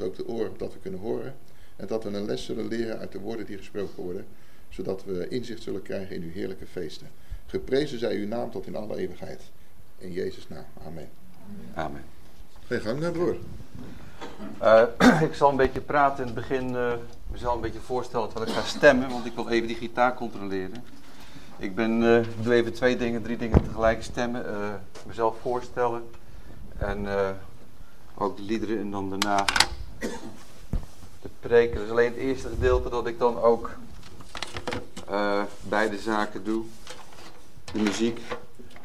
ons ook de oren dat we kunnen horen en dat we een les zullen leren uit de woorden die gesproken worden, zodat we inzicht zullen krijgen in uw heerlijke feesten. Geprezen zij uw naam tot in alle eeuwigheid. In Jezus' naam. Amen. Amen. Ga gang naar broer. Uh, ik zal een beetje praten in het begin, uh, mezelf een beetje voorstellen terwijl ik ga stemmen, want ik wil even die gitaar controleren. Ik ben, uh, doe even twee dingen, drie dingen tegelijk stemmen, mezelf voorstellen en ook de liederen en dan daarna de preken. Dus alleen het eerste gedeelte dat ik dan ook beide zaken doe, de muziek.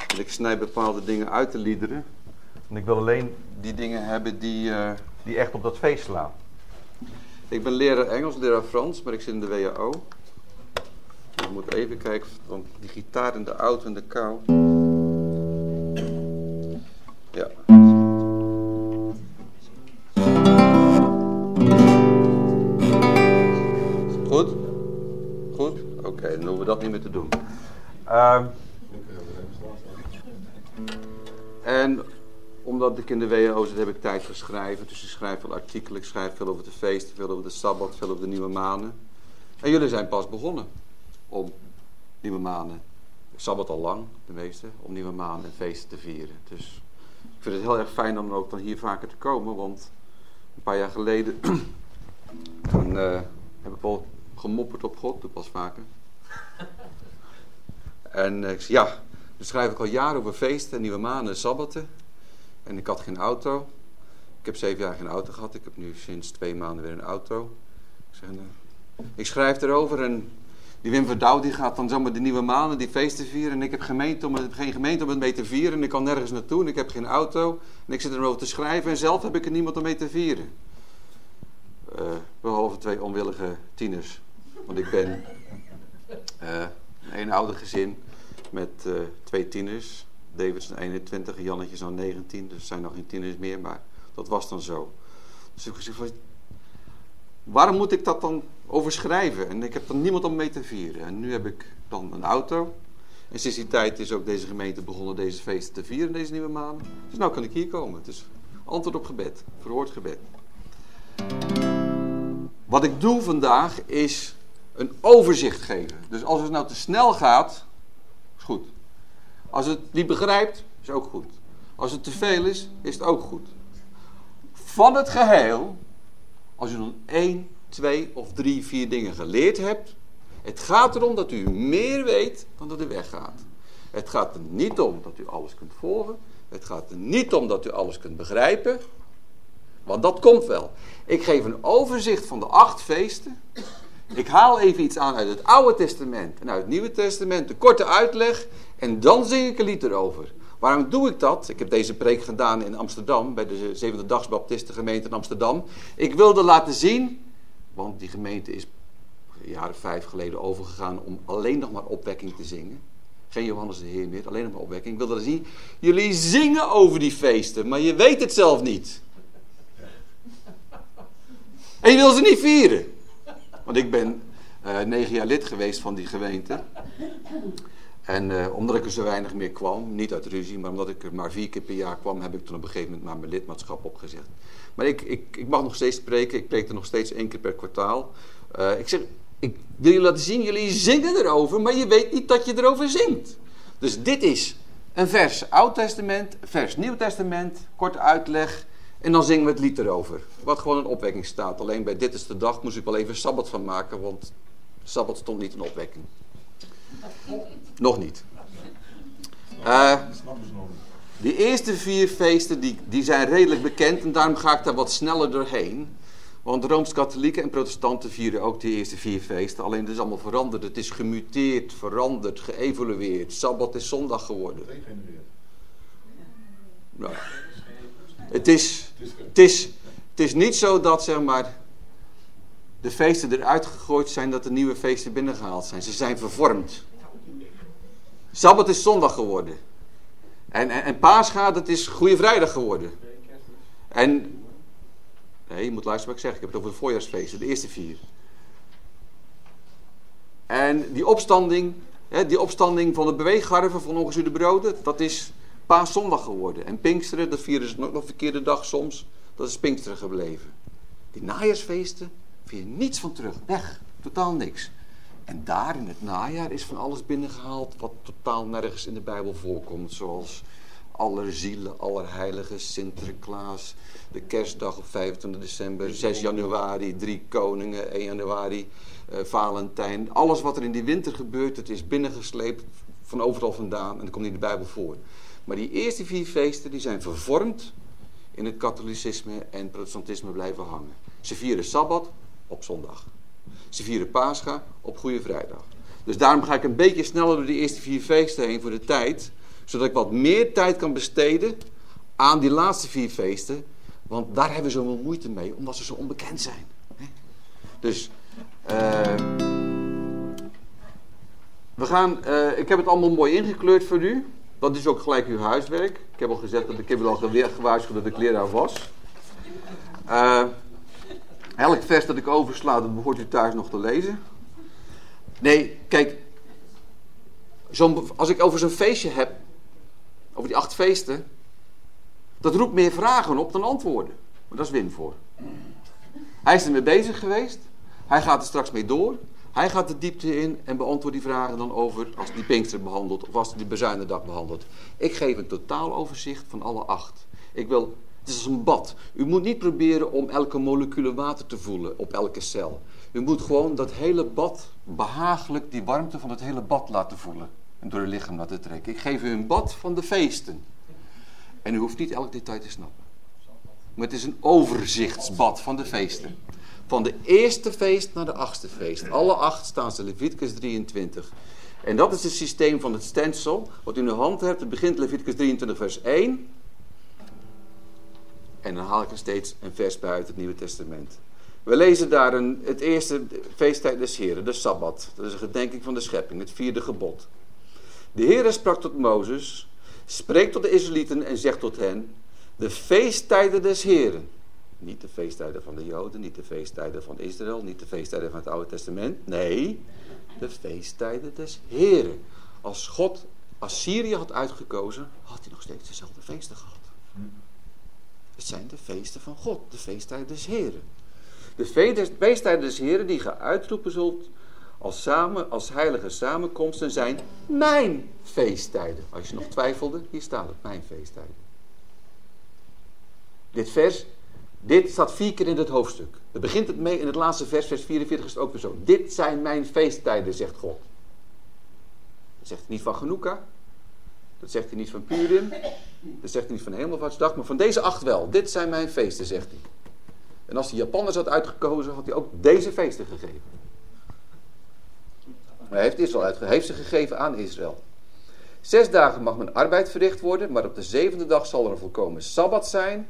En ik snij bepaalde dingen uit de liederen. En ik wil alleen die dingen hebben die, uh, die echt op dat feest slaan. Ik ben leraar Engels, leraar Frans, maar ik zit in de WHO. Ik moet even kijken, want die gitaar in de auto en de kou. Ja. Goed? Oké, dan hoeven we dat niet meer te doen. Uh, en omdat ik in de WHO zit, heb ik tijd voor schrijven. Dus ik schrijf veel artikelen, ik schrijf veel over de feesten, veel over de Sabbat, veel over de nieuwe manen. En jullie zijn pas begonnen om nieuwe manen. Sabbat al lang, de meeste, om nieuwe manen en feesten te vieren. Dus ik vind het heel erg fijn om ook dan hier vaker te komen, want een paar jaar geleden toen, uh, heb ik wel gemopperd op God, dat pas vaker. En ik zei, ja, dan schrijf ik al jaren over feesten, nieuwe maanden en sabbatten. En ik had geen auto. Ik heb zeven jaar geen auto gehad. Ik heb nu sinds twee maanden weer een auto. Ik, zeg, uh, ik schrijf erover en die Wim Verdouw die gaat dan zomaar de nieuwe maanden, die feesten vieren. En ik heb gemeente om, geen gemeente om het mee te vieren. En ik kan nergens naartoe en ik heb geen auto. En ik zit erover te schrijven en zelf heb ik er niemand om mee te vieren. Uh, behalve twee onwillige tieners. Want ik ben uh, een ouder gezin met uh, twee tieners. David is 21, Jannetje is nou 19, dus er zijn nog geen tieners meer, maar dat was dan zo. Dus ik gezegd waarom moet ik dat dan overschrijven? En ik heb dan niemand om mee te vieren. En nu heb ik dan een auto. En sinds die tijd is ook deze gemeente begonnen deze feesten te vieren, deze nieuwe maanden. Dus nou kan ik hier komen. Is antwoord op gebed, verhoord gebed. Wat ik doe vandaag is een overzicht geven. Dus als het nou te snel gaat, is goed. Als het niet begrijpt, is ook goed. Als het te veel is, is het ook goed. Van het geheel, als u dan één, twee of drie, vier dingen geleerd hebt, het gaat erom dat u meer weet dan dat u weggaat. Het gaat er niet om dat u alles kunt volgen. Het gaat er niet om dat u alles kunt begrijpen. Want dat komt wel. Ik geef een overzicht van de acht feesten. Ik haal even iets aan uit het Oude Testament en uit het Nieuwe Testament. Een korte uitleg. En dan zing ik een lied erover. Waarom doe ik dat? Ik heb deze preek gedaan in Amsterdam, bij de Zevende Dags Baptistengemeente in Amsterdam. Ik wilde laten zien, want die gemeente is jaren vijf geleden overgegaan om alleen nog maar opwekking te zingen. Geen Johannes de Heer meer, alleen nog maar opwekking. Ik wilde laten zien, jullie zingen over die feesten, maar je weet het zelf niet. En je wil ze niet vieren. Want ik ben uh, negen jaar lid geweest van die gemeente. En uh, omdat ik er zo weinig meer kwam, niet uit ruzie, maar omdat ik er maar vier keer per jaar kwam, heb ik toen op een gegeven moment maar mijn lidmaatschap opgezegd. Maar ik, ik, ik mag nog steeds spreken, ik preek er nog steeds één keer per kwartaal. Uh, ik zeg, ik wil je laten zien, jullie zingen erover, maar je weet niet dat je erover zingt. Dus dit is een vers Oud Testament, vers Nieuw Testament, korte uitleg. En dan zingen we het lied erover. Wat gewoon een opwekking staat. Alleen bij dit is de dag moest ik wel even Sabbat van maken, want Sabbat stond niet in opwekking. Nog niet. Uh, die eerste vier feesten die, die zijn redelijk bekend en daarom ga ik daar wat sneller doorheen. Want Rooms-Katholieken en Protestanten vieren ook de eerste vier feesten. Alleen het is allemaal veranderd. Het is gemuteerd, veranderd, geëvolueerd. Sabbat is zondag geworden. Nou, het, is, het, is, het is niet zo dat zeg maar, de feesten eruit gegooid zijn dat de nieuwe feesten binnengehaald zijn. Ze zijn vervormd. Sabbat is zondag geworden. En, en, en paascha, dat is Goede Vrijdag geworden. En, nee, je moet luisteren wat ik zeg. Ik heb het over de voorjaarsfeesten, de eerste vier. En die opstanding hè, die opstanding van de beweeggarven van ongezuurde broden, dat is paaszondag geworden. En Pinksteren, dat vieren ze nog een verkeerde dag soms, dat is Pinksteren gebleven. Die najaarsfeesten, vind je niets van terug. Weg, totaal niks. En daar in het najaar is van alles binnengehaald wat totaal nergens in de Bijbel voorkomt. Zoals Allerzielen, Allerheiligen, Sinterklaas, de kerstdag op 25 december, 6 januari, drie koningen, 1 januari, uh, Valentijn. Alles wat er in die winter gebeurt, het is binnengesleept van overal vandaan en dat komt in de Bijbel voor. Maar die eerste vier feesten die zijn vervormd in het katholicisme en protestantisme blijven hangen. Ze vieren Sabbat op zondag. Ze vieren Pascha op Goede Vrijdag. Dus daarom ga ik een beetje sneller door die eerste vier feesten heen voor de tijd. Zodat ik wat meer tijd kan besteden aan die laatste vier feesten. Want daar hebben we zoveel moeite mee, omdat ze zo onbekend zijn. Dus, uh, we gaan, uh, ik heb het allemaal mooi ingekleurd voor u. Dat is ook gelijk uw huiswerk. Ik heb al gezegd dat ik heb al gewaarschuwd dat ik leraar was. Uh, elk vers dat ik oversla, dat behoort u thuis nog te lezen. Nee, kijk, als ik over zo'n feestje heb, over die acht feesten, dat roept meer vragen op dan antwoorden. Maar dat is Wim voor. Hij is ermee bezig geweest. Hij gaat er straks mee door. Hij gaat de diepte in en beantwoordt die vragen dan over als die Pinkster behandelt of als die Bezuinendag behandelt. Ik geef een totaal overzicht van alle acht. Ik wil, het is als een bad. U moet niet proberen om elke molecule water te voelen op elke cel. U moet gewoon dat hele bad behagelijk die warmte van het hele bad laten voelen. En door uw lichaam laten trekken. Ik geef u een bad van de feesten. En u hoeft niet elk detail te snappen. Maar het is een overzichtsbad van de feesten. Van de eerste feest naar de achtste feest. Alle acht staan ze Leviticus 23. En dat is het systeem van het stencil. Wat u in uw hand hebt. Het begint Leviticus 23 vers 1. En dan haal ik er steeds een vers bij uit het Nieuwe Testament. We lezen daar een, het eerste feesttijd des Heren, de Sabbat. Dat is een gedenking van de schepping, het vierde gebod. De Heere sprak tot Mozes, spreek tot de Israëlieten en zegt tot hen, de feesttijden des Heren. Niet de feesttijden van de Joden, niet de feesttijden van Israël, niet de feesttijden van het Oude Testament. Nee, de feesttijden des Heren. Als God Assyrië had uitgekozen, had hij nog steeds dezelfde feesten gehad. Het zijn de feesten van God, de feesttijden des Heren. De feesttijden des Heren die ge uitroepen zult als, samen, als heilige samenkomsten zijn mijn feesttijden. Als je nog twijfelde, hier staat het, mijn feesttijden. Dit vers, dit staat vier keer in het hoofdstuk. Het begint het mee in het laatste vers, vers 44 is het ook weer zo. Dit zijn mijn feesttijden, zegt God. Dat zegt hij niet van Genoeka. Dat zegt hij niet van Purim. Dat zegt hij niet van Hemelvaartsdag. Maar van deze acht wel. Dit zijn mijn feesten, zegt hij. En als hij Japanners had uitgekozen, had hij ook deze feesten gegeven. Hij heeft, Israël uitge heeft ze gegeven aan Israël. Zes dagen mag mijn arbeid verricht worden, maar op de zevende dag zal er een volkomen Sabbat zijn.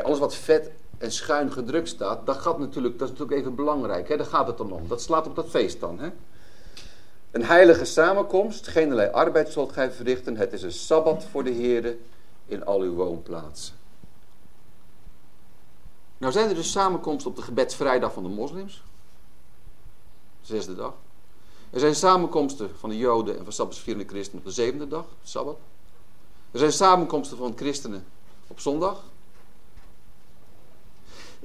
Alles wat vet en schuin gedrukt staat, dat, gaat natuurlijk, dat is natuurlijk even belangrijk. Hè? Daar gaat het dan om. Dat slaat op dat feest dan. Hè? Een heilige samenkomst, geen allerlei arbeid zult gij verrichten. Het is een Sabbat voor de Heer in al uw woonplaatsen. Nou zijn er dus samenkomsten op de gebedsvrijdag van de moslims. Zesde dag. Er zijn samenkomsten van de Joden en van sabbatsvierende christenen op de zevende dag, Sabbat. Er zijn samenkomsten van christenen op zondag.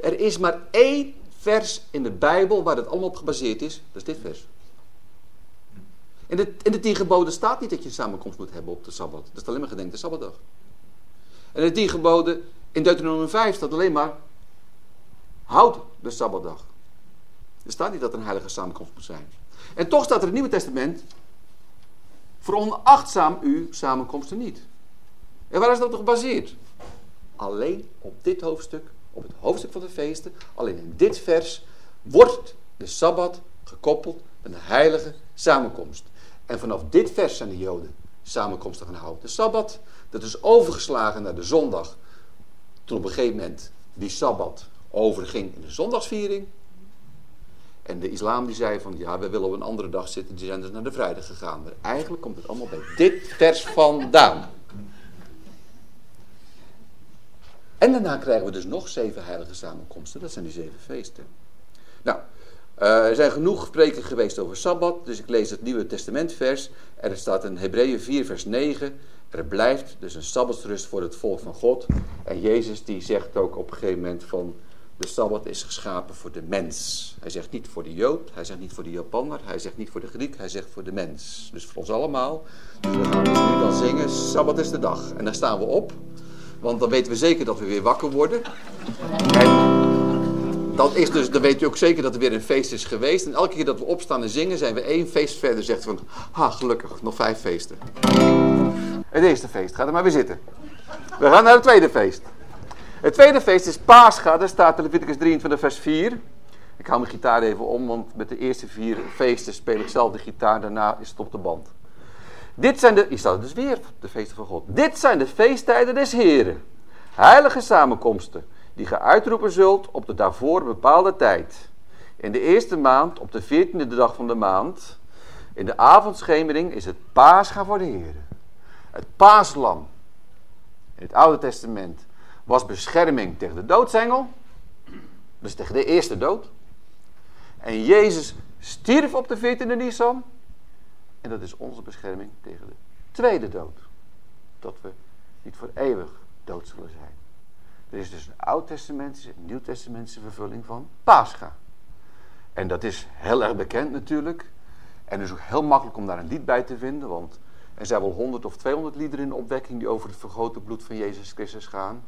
Er is maar één vers in de Bijbel waar het allemaal op gebaseerd is. Dat is dit vers. In de, in de tien geboden staat niet dat je een samenkomst moet hebben op de Sabbat. Dat is alleen maar gedenkt de Sabbatdag. En in de tien geboden in Deuteronomium 5 staat alleen maar houd de Sabbatdag. Er staat niet dat er een heilige samenkomst moet zijn. En toch staat er in het Nieuwe Testament, veronachtzaam u samenkomsten niet. En waar is dat op gebaseerd? Alleen op dit hoofdstuk, op het hoofdstuk van de feesten, alleen in dit vers wordt de Sabbat gekoppeld met een heilige samenkomst. En vanaf dit vers zijn de Joden samenkomsten gaan houden. De Sabbat, dat is overgeslagen naar de zondag. Toen op een gegeven moment die Sabbat overging in de zondagsviering. En de islam die zei van, ja, we willen op een andere dag zitten. Die zijn dus naar de vrijdag gegaan. Maar eigenlijk komt het allemaal bij dit vers vandaan. En daarna krijgen we dus nog zeven heilige samenkomsten. Dat zijn die zeven feesten. Nou, er zijn genoeg spreken geweest over Sabbat, dus ik lees het Nieuwe Testamentvers. Er staat in Hebreeën 4, vers 9. Er blijft dus een Sabbatsrust voor het volk van God. En Jezus die zegt ook op een gegeven moment van... De Sabbat is geschapen voor de mens. Hij zegt niet voor de Jood, hij zegt niet voor de Japanner, hij zegt niet voor de Griek, hij zegt voor de mens. Dus voor ons allemaal. Dus we gaan dus nu dan zingen, Sabbat is de dag. En dan staan we op, want dan weten we zeker dat we weer wakker worden. En dan, is dus, dan weet u ook zeker dat er weer een feest is geweest. En elke keer dat we opstaan en zingen, zijn we één feest verder. Zegt van, ha, gelukkig, nog vijf feesten. Het eerste feest, ga er maar weer zitten. We gaan naar het tweede feest. Het tweede feest is Pascha, daar staat in Leviticus 23 vers 4. Ik hou mijn gitaar even om, want met de eerste vier feesten speel ik zelf de gitaar, daarna is het op de band. Dit zijn de, hier staat het dus weer, de feesten van God. Dit zijn de feesttijden des Heren, heilige samenkomsten, die ge uitroepen zult op de daarvoor bepaalde tijd. In de eerste maand, op de veertiende dag van de maand, in de avondschemering is het Pascha voor de Heren. Het paaslam in het Oude Testament was bescherming tegen de doodsengel. Dus tegen de eerste dood. En Jezus stierf op de 14e Nisan. En dat is onze bescherming tegen de tweede dood. Dat we niet voor eeuwig dood zullen zijn. Er is dus een oud-testamentische en nieuw-testamentische vervulling van Pascha. En dat is heel erg bekend natuurlijk. En is ook heel makkelijk om daar een lied bij te vinden. Want er zijn wel 100 of 200 liederen in opwekking die over het vergrote bloed van Jezus Christus gaan.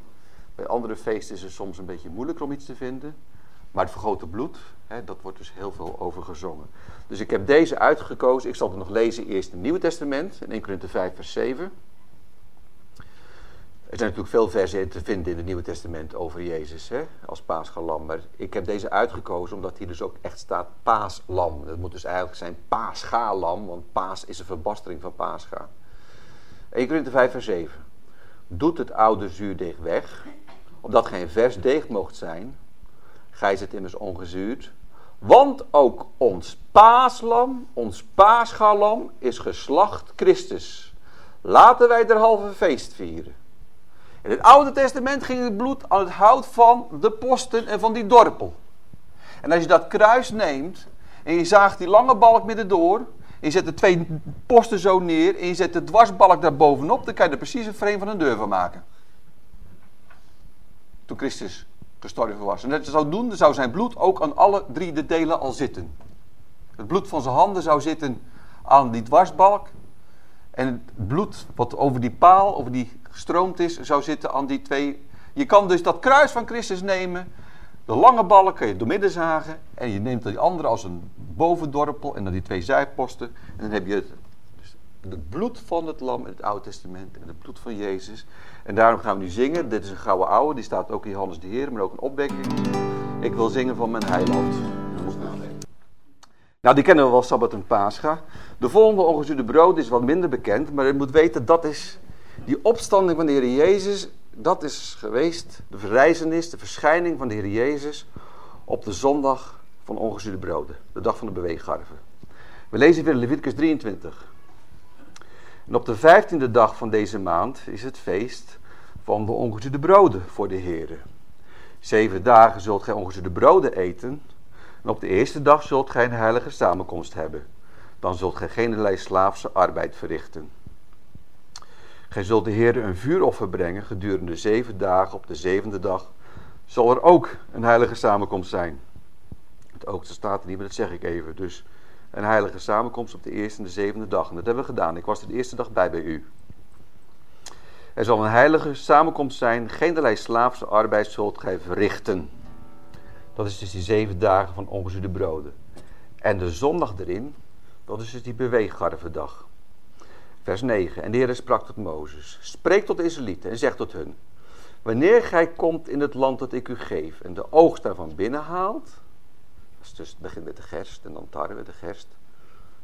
Bij andere feesten is het soms een beetje moeilijker om iets te vinden. Maar het vergrote bloed, hè, dat wordt dus heel veel over gezongen. Dus ik heb deze uitgekozen. Ik zal het nog lezen eerst in het Nieuwe Testament, in 1 Corinthe 5 vers 7. Er zijn natuurlijk veel versen te vinden in het Nieuwe Testament over Jezus hè, als paasgalam. Maar ik heb deze uitgekozen omdat hier dus ook echt staat paaslam. Dat moet dus eigenlijk zijn paasgalam, want paas is een verbastering van paasga. 1 Corinthe 5 vers 7. Doet het oude zuurdeeg weg, opdat geen vers deeg moogt zijn. Gij zit immers ongezuurd. Want ook ons paaslam, ons paasgalam, is geslacht Christus. Laten wij derhalve feest vieren. In het Oude Testament ging het bloed aan het hout van de posten en van die dorpel. En als je dat kruis neemt en je zaagt die lange balk midden door, en je zet de twee posten zo neer en je zet de dwarsbalk daar bovenop, dan kan je er precies een frame van een deur van maken. Toen Christus gestorven was. En dat zou doen, zou zijn bloed ook aan alle drie de delen al zitten. Het bloed van zijn handen zou zitten aan die dwarsbalk. En het bloed wat over die paal, over die gestroomd is, zou zitten aan die twee. Je kan dus dat kruis van Christus nemen. De lange balk kun je doormidden zagen. En je neemt die andere als een bovendorpel. En dan die twee zijposten. En dan heb je het, het bloed van het lam in het Oude Testament. En het bloed van Jezus. En daarom gaan we nu zingen. Dit is een gouden oude. Die staat ook in Johannes de Heer. Maar ook een opwekking. Ik wil zingen van mijn heiland. Nou, die kennen we wel, Sabbat en Pascha. De volgende ongezuurde brood is wat minder bekend. Maar je moet weten, dat is die opstanding van de Heer Jezus, dat is geweest de verrijzenis, de verschijning van de Heer Jezus op de zondag van ongezuurde broden, de dag van de beweeggarven. We lezen weer Leviticus 23. En op de vijftiende dag van deze maand is het feest van de ongezuurde broden voor de Heer. Zeven dagen zult gij ongezuurde broden eten. En op de eerste dag zult gij een heilige samenkomst hebben. Dan zult gij geen slaafse arbeid verrichten. Gij zult de Heer een vuuroffer brengen gedurende zeven dagen. Op de zevende dag zal er ook een heilige samenkomst zijn. Het oogste staat er niet, maar dat zeg ik even. Dus een heilige samenkomst op de eerste en de zevende dag. En dat hebben we gedaan. Ik was de eerste dag bij bij u. Er zal een heilige samenkomst zijn. Geen slaafse arbeid zult gij verrichten. Dat is dus die zeven dagen van ongezuurde broden. En de zondag erin, dat is dus die beweeggarvendag. Vers 9. En de Heer sprak tot Mozes. Spreek tot de Israëlieten en zeg tot hun. Wanneer gij komt in het land dat ik u geef en de oogst daarvan binnenhaalt. Dus het begint met de gerst en dan tarwe de gerst.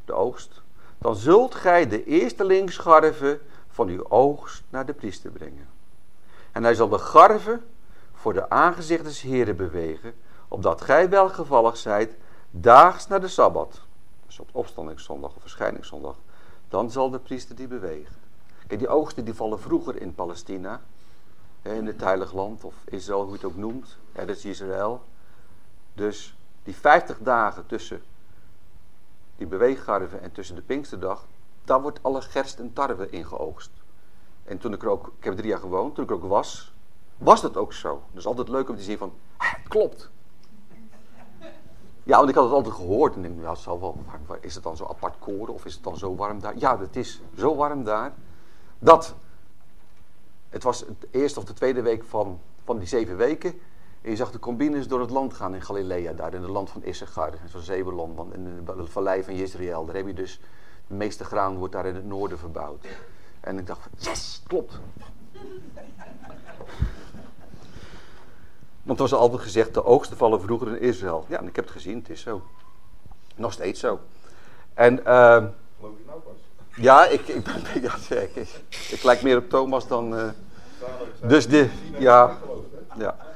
De oogst. Dan zult gij de eerste garven van uw oogst naar de priester brengen. En hij zal de garven voor de aangezicht des Heren bewegen. Opdat gij welgevallig zijt daags naar de Sabbat. Dus op opstandingszondag of verschijningszondag dan zal de priester die bewegen. Kijk, die oogsten die vallen vroeger in Palestina, in het heilig land, of Israël, hoe je het ook noemt. Dat is Israël. Dus die 50 dagen tussen die beweeggarven en tussen de Pinksterdag, daar wordt alle gerst en tarwe ingeoogst. En toen ik er ook, ik heb drie jaar gewoond, toen ik er ook was, was dat ook zo. Dus altijd leuk om te zien van, het klopt. Ja, want ik had het altijd gehoord en denk, ja, wel, is het dan zo apart koren of is het dan zo warm daar? Ja, het is zo warm daar, dat, het was de eerste of de tweede week van, van die zeven weken, en je zag de combines door het land gaan in Galilea, daar in het land van Issachar, zo'n Zebulon, in de vallei van Israël. Daar heb je dus, de meeste graan wordt daar in het noorden verbouwd. En ik dacht, yes, klopt. Want er was altijd gezegd, de oogsten vallen vroeger in Israël. Ja, en ik heb het gezien, het is zo. Nog steeds zo. En, uh? Ja, ik, ik, ben, ja, ik, ik, ik lijk meer op Thomas dan... Uh, dus de, ja, ja.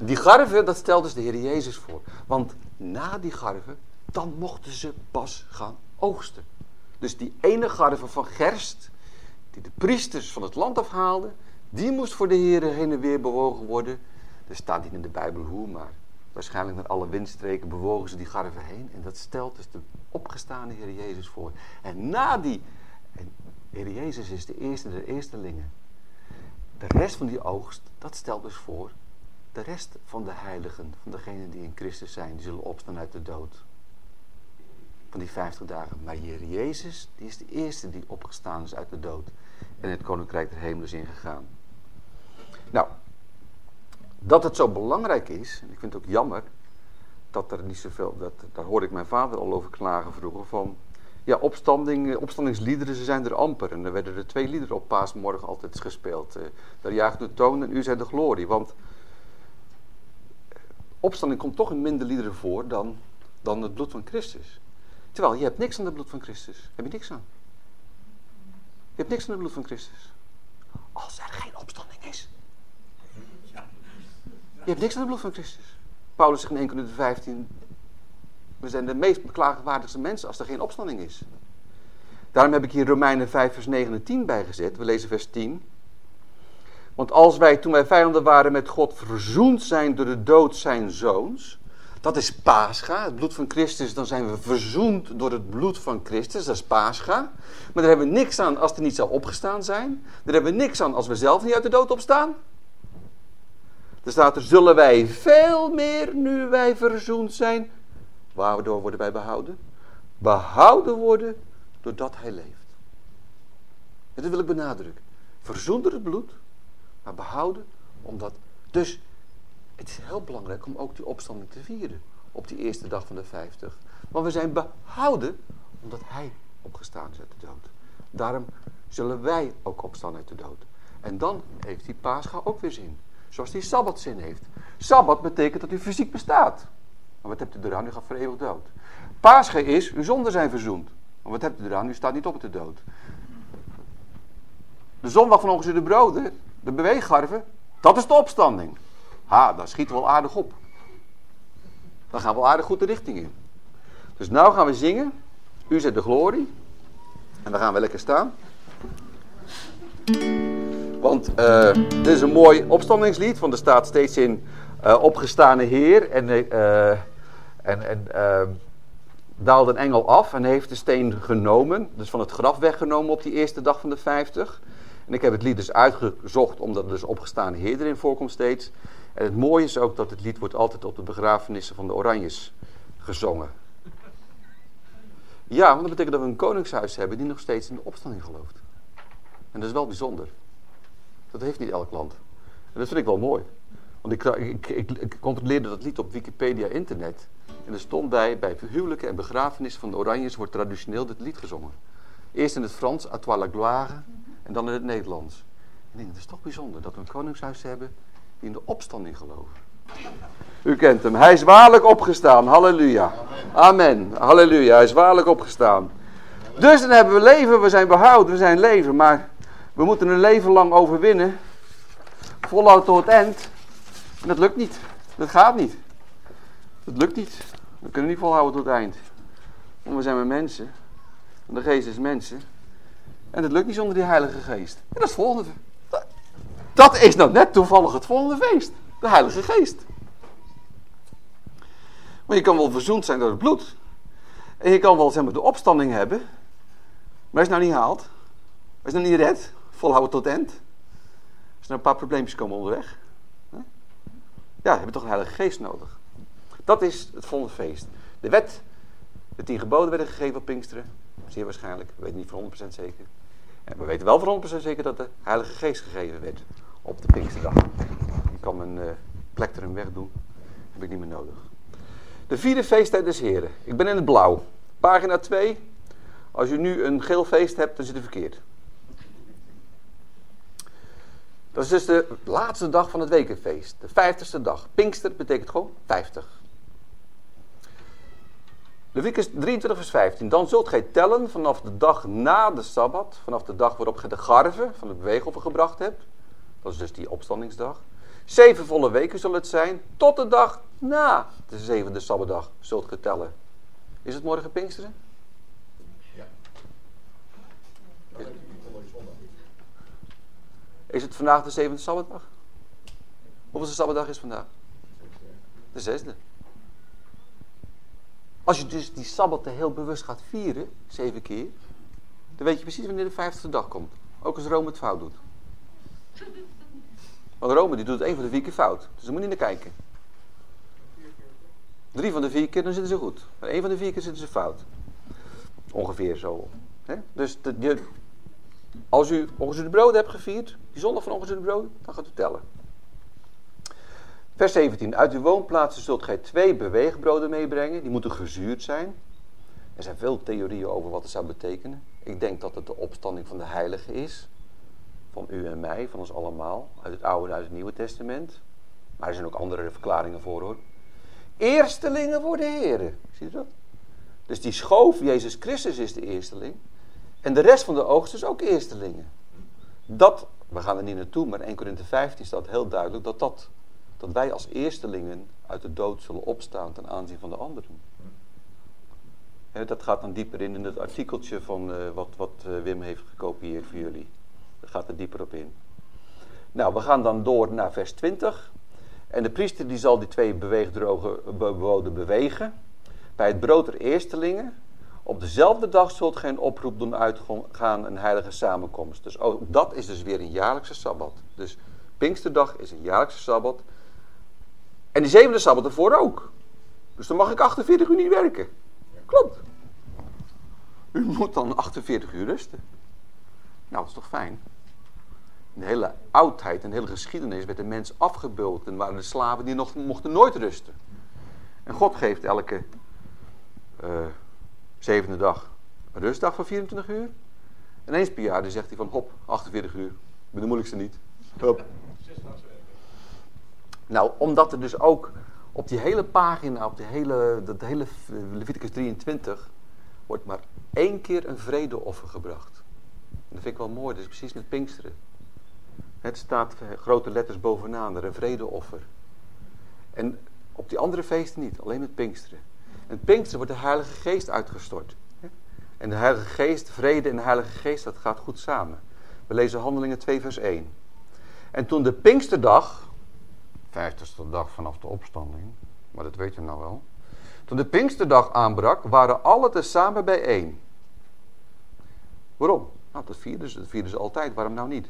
Die garven, dat stelde dus de Heer Jezus voor. Want na die garven, dan mochten ze pas gaan oogsten. Dus die ene garve van gerst, die de priesters van het land afhaalden, die moest voor de Heer heen en weer bewogen worden. Er staat niet in de Bijbel hoe, maar waarschijnlijk naar alle windstreken bewogen ze die garven heen. En dat stelt dus de opgestaande Heer Jezus voor. En na die, en Heer Jezus is de eerste der eerstelingen. De rest van die oogst, dat stelt dus voor de rest van de heiligen, van degenen die in Christus zijn, die zullen opstaan uit de dood. Van die 50 dagen. Maar Heer Jezus, die is de eerste die opgestaan is uit de dood. En het koninkrijk der hemelen is ingegaan. Nou, dat het zo belangrijk is, en ik vind het ook jammer dat er niet zoveel, dat, daar hoorde ik mijn vader al over klagen vroeger, van ja, opstanding, opstandingsliederen, ze zijn er amper. En er werden er twee liederen op paasmorgen altijd gespeeld. Uh, daar jaagt de toon en u zijn de glorie. Want opstanding komt toch in minder liederen voor dan, dan het bloed van Christus. Terwijl je hebt niks aan het bloed van Christus. Heb je niks aan. Je hebt niks aan het bloed van Christus. Als er geen opstanding is. Je hebt niks aan het bloed van Christus. Paulus zegt in 1 Corinthië 15. We zijn de meest beklagenswaardigste mensen als er geen opstanding is. Daarom heb ik hier Romeinen 5 vers 9 en 10 bijgezet. We lezen vers 10. Want als wij, toen wij vijanden waren met God, verzoend zijn door de dood zijn zoons. Dat is Pascha, het bloed van Christus. Dan zijn we verzoend door het bloed van Christus. Dat is Pascha. Maar daar hebben we niks aan als er niet zou opgestaan zijn. Daar hebben we niks aan als we zelf niet uit de dood opstaan. Er staat er, zullen wij veel meer nu wij verzoend zijn. Waardoor worden wij behouden? Behouden worden doordat hij leeft. En dat wil ik benadrukken. Verzoend door het bloed behouden. Omdat, dus het is heel belangrijk om ook die opstanding te vieren. Op die eerste dag van de 50. Want we zijn behouden omdat hij opgestaan is uit de dood. Daarom zullen wij ook opstaan uit de dood. En dan heeft die paascha ook weer zin. Zoals die Sabbat zin heeft. Sabbat betekent dat u fysiek bestaat. Maar wat hebt u eraan? U gaat voor eeuwig dood. Paascha is, uw zonden zijn verzoend. Maar wat hebt u eraan? U staat niet op de dood. De zondag van ongezuurde broden de beweeggarven, dat is de opstanding. Ha, dan schieten we wel aardig op. Dan gaan we wel aardig goed de richting in. Dus nu gaan we zingen. U zet de glorie. En dan gaan we lekker staan. Want uh, dit is een mooi opstandingslied. Want er staat steeds in uh, opgestane Heer. En, uh, en, en daalde een engel af en heeft de steen genomen. Dus van het graf weggenomen op die eerste dag van de 50. En ik heb het lied dus uitgezocht omdat er dus opgestaan Heer erin voorkomt steeds. En het mooie is ook dat het lied wordt altijd op de begrafenissen van de Oranjes gezongen. Ja, want dat betekent dat we een koningshuis hebben die nog steeds in de opstanding gelooft. En dat is wel bijzonder. Dat heeft niet elk land. En dat vind ik wel mooi. Want ik, ik, ik, ik controleerde dat lied op Wikipedia internet. En er stond bij, bij huwelijken en begrafenissen van de Oranjes wordt traditioneel dit lied gezongen. Eerst in het Frans, à toi la gloire. En dan in het Nederlands. Ik denk, het is toch bijzonder dat we een koningshuis hebben die in de opstanding geloven. U kent hem. Hij is waarlijk opgestaan. Halleluja. Amen. Halleluja. Hij is waarlijk opgestaan. Dus dan hebben we leven. We zijn behouden. We zijn leven. Maar we moeten een leven lang overwinnen. Volhouden tot het eind. En dat lukt niet. Dat gaat niet. Dat lukt niet. We kunnen niet volhouden tot het eind. Want we zijn maar mensen. En de geest is mensen. En het lukt niet zonder die Heilige Geest. En dat is het volgende. Dat is nou net toevallig het volgende feest. De Heilige Geest. Want je kan wel verzoend zijn door het bloed. En je kan wel zeg maar, de opstanding hebben. Maar je nou niet haalt. Als je nou niet redt. Volhouden tot eind. Als er nou een paar probleempjes komen onderweg. Ja, heb je toch een heilige geest nodig. Dat is het volle feest. De wet, de tien geboden werden gegeven op Pinksteren. Zeer waarschijnlijk. We weten niet voor 100% zeker. En we weten wel voor 100% zeker dat de heilige geest gegeven werd op de Pinksterdag. Ik kan mijn uh, plektrum wegdoen. Heb ik niet meer nodig. De vierde feesttijd des Heren. Ik ben in het blauw. Pagina 2. Als je nu een geel feest hebt, dan zit het verkeerd. Dat is dus de laatste dag van het wekenfeest. De vijftigste dag. Pinkster betekent gewoon 50. Leviticus 23 vers 15. Dan zult gij tellen vanaf de dag na de Sabbat. Vanaf de dag waarop gij de garven van de beweegoffer gebracht hebt. Dat is dus die opstandingsdag. Zeven volle weken zal het zijn. Tot de dag na de zevende Sabbatdag zult gij tellen. Is het morgen Pinksteren? Ja. Is het vandaag de zevende Sabbatdag? Hoeveelste Sabbatdag is vandaag? De zesde. Als je dus die Sabbat heel bewust gaat vieren, zeven keer, dan weet je precies wanneer de vijftigste dag komt. Ook als Rome het fout doet. Want Rome die doet één van de vier keer fout. Dus daar moet je niet naar kijken. Drie van de vier keer, dan zitten ze goed. Maar één van de vier keer zitten ze fout. Ongeveer zo. Dus de, als u ongezoete brood hebt gevierd, die zondag van ongezoete brood, dan gaat u tellen. Vers 17. Uit uw woonplaatsen zult gij twee beweegbroden meebrengen. Die moeten gezuurd zijn. Er zijn veel theorieën over wat het zou betekenen. Ik denk dat het de opstanding van de heilige is. Van u en mij, van ons allemaal. Uit het Oude en uit het Nieuwe Testament. Maar er zijn ook andere verklaringen voor hoor. Eerstelingen voor de heren. Zie je dat? Dus die schoof, Jezus Christus is de eersteling. En de rest van de oogst is ook eerstelingen. Dat, we gaan er niet naartoe, maar in 1 Corinthië 15 staat heel duidelijk dat dat dat wij als eerstelingen uit de dood zullen opstaan ten aanzien van de anderen. dat gaat dan dieper in in het artikeltje van uh, wat, wat uh, Wim heeft gekopieerd voor jullie. Dat gaat er dieper op in. Nou, we gaan dan door naar vers 20. En de priester die zal die twee bewoden bewegen. Bij het brood der eerstelingen. Op dezelfde dag zult geen oproep doen uitgaan een heilige samenkomst. Dus ook dat is dus weer een jaarlijkse Sabbat. Dus Pinksterdag is een jaarlijkse Sabbat. En die zevende Sabbat ervoor ook. Dus dan mag ik 48 uur niet werken. Klopt. U moet dan 48 uur rusten. Nou, dat is toch fijn? In de hele oudheid en de hele geschiedenis werd de mens afgebeuld. En waren de slaven die nog mochten nooit rusten. En God geeft elke uh, zevende dag een rustdag van 24 uur. En eens per jaar dan zegt hij van hop, 48 uur. Ik ben de moeilijkste niet. Hop. Nou, omdat er dus ook op die hele pagina, op die hele, dat hele Leviticus 23, wordt maar één keer een vredeoffer gebracht. En dat vind ik wel mooi, dat is precies met Pinksteren. Het staat grote letters bovenaan, er een vredeoffer. En op die andere feesten niet, alleen met Pinksteren. En Pinksteren wordt de Heilige Geest uitgestort. En de Heilige Geest, vrede en de Heilige Geest, dat gaat goed samen. We lezen Handelingen 2 vers 1. En toen de Pinksterdag, vijftigste dag vanaf de opstanding. Maar dat weet je nou wel. Toen de Pinksterdag aanbrak, waren alle tezamen bijeen. Waarom? Nou, dat vierden ze, dat vierden ze altijd. Waarom nou niet?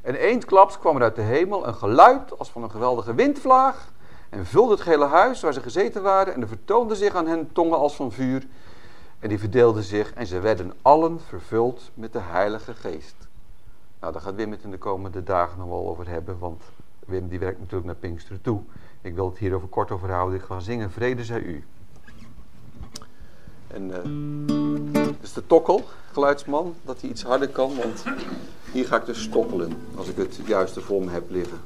En eensklaps kwam er uit de hemel een geluid als van een geweldige windvlaag. En vulde het gehele huis waar ze gezeten waren. En er vertoonde zich aan hen tongen als van vuur. En die verdeelden zich en ze werden allen vervuld met de Heilige Geest. Nou, daar gaat Wim het in de komende dagen nog wel over hebben, want Wim die werkt natuurlijk naar Pinkster toe. Ik wil het hier over kort over houden. Ik ga zingen Vrede zij u. En uh, dit is de tokkel, geluidsman, dat hij iets harder kan, want hier ga ik dus stokkelen als ik het juiste voor me heb liggen.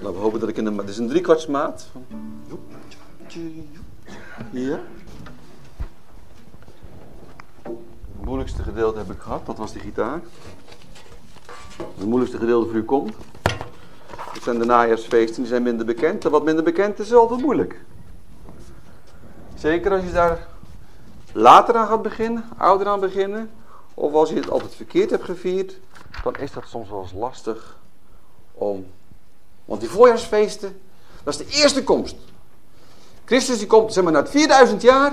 Nou, we hopen dat ik in de... Dit is een driekwartsmaat. Ja. Het moeilijkste gedeelte heb ik gehad, dat was de gitaar. Het moeilijkste gedeelte voor u komt. Dat zijn de najaarsfeesten, die zijn minder bekend. En wat minder bekend is, is altijd moeilijk. Zeker als je daar later aan gaat beginnen, ouder aan beginnen. Of als je het altijd verkeerd hebt gevierd. Dan is dat soms wel eens lastig om... Want die voorjaarsfeesten, Dat is de eerste komst. Christus die komt zeg maar na 4000 jaar.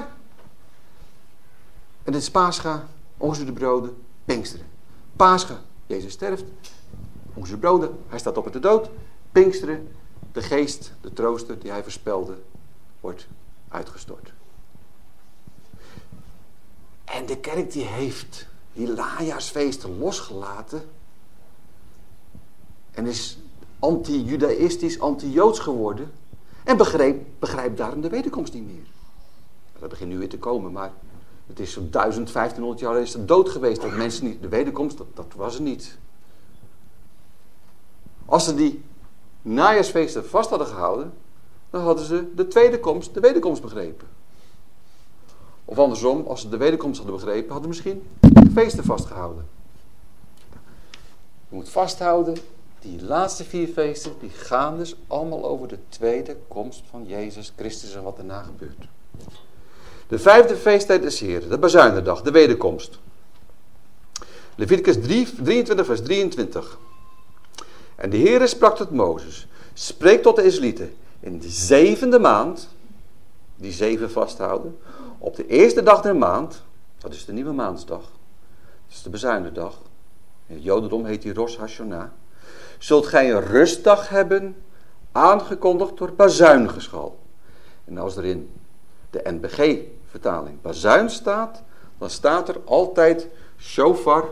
En dit is Pascha, de broden, Pinksteren. Pascha, Jezus sterft. de broden, hij staat op met de dood. Pinksteren, de geest, de trooster die hij voorspelde, wordt uitgestort. En de kerk die heeft die lajaarsfeesten losgelaten. En is anti-judaïstisch, anti-joods geworden. En begrijpt, begrijpt daarom de wederkomst niet meer. Dat begint nu weer te komen, maar het is zo'n 1500 jaar is het dood geweest. Dat mensen niet, de wederkomst, dat, dat was er niet. Als ze die najaarsfeesten vast hadden gehouden, dan hadden ze de tweede komst, de wederkomst begrepen. Of andersom, als ze de wederkomst hadden begrepen, hadden ze misschien de feesten vastgehouden. Je moet vasthouden, die laatste vier feesten, die gaan dus allemaal over de tweede komst van Jezus Christus en wat daarna gebeurt. De vijfde feesttijd des Heeren, de bazuinendag, de wederkomst. Leviticus 3, 23 vers 23. En de Heere sprak tot Mozes, spreek tot de Israëlieten in de zevende maand, die zeven vasthouden, op de eerste dag der maand, dat is de nieuwe maandsdag, dat is de bezuinendag. In het Jodendom heet die Rosh Hashanah. Zult gij een rustdag hebben, aangekondigd door bazuingeschal. En als er in de NBG-vertaling bazuin staat, dan staat er altijd shofar.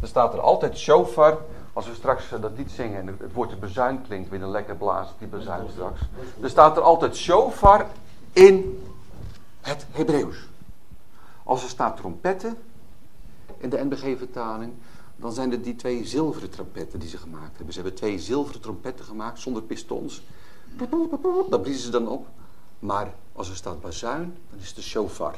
Dan staat er altijd shofar. Als we straks dat lied zingen en het woordje bezuin klinkt, weer een lekker blazen, die bazuin straks. Dan staat er altijd shofar in het Hebreeuws. Als er staat trompetten in de NBG-vertaling, dan zijn er die twee zilveren trompetten die ze gemaakt hebben. Ze hebben twee zilveren trompetten gemaakt zonder pistons. Dat bliezen ze dan op. Maar als er staat bazuin, dan is het de shofar.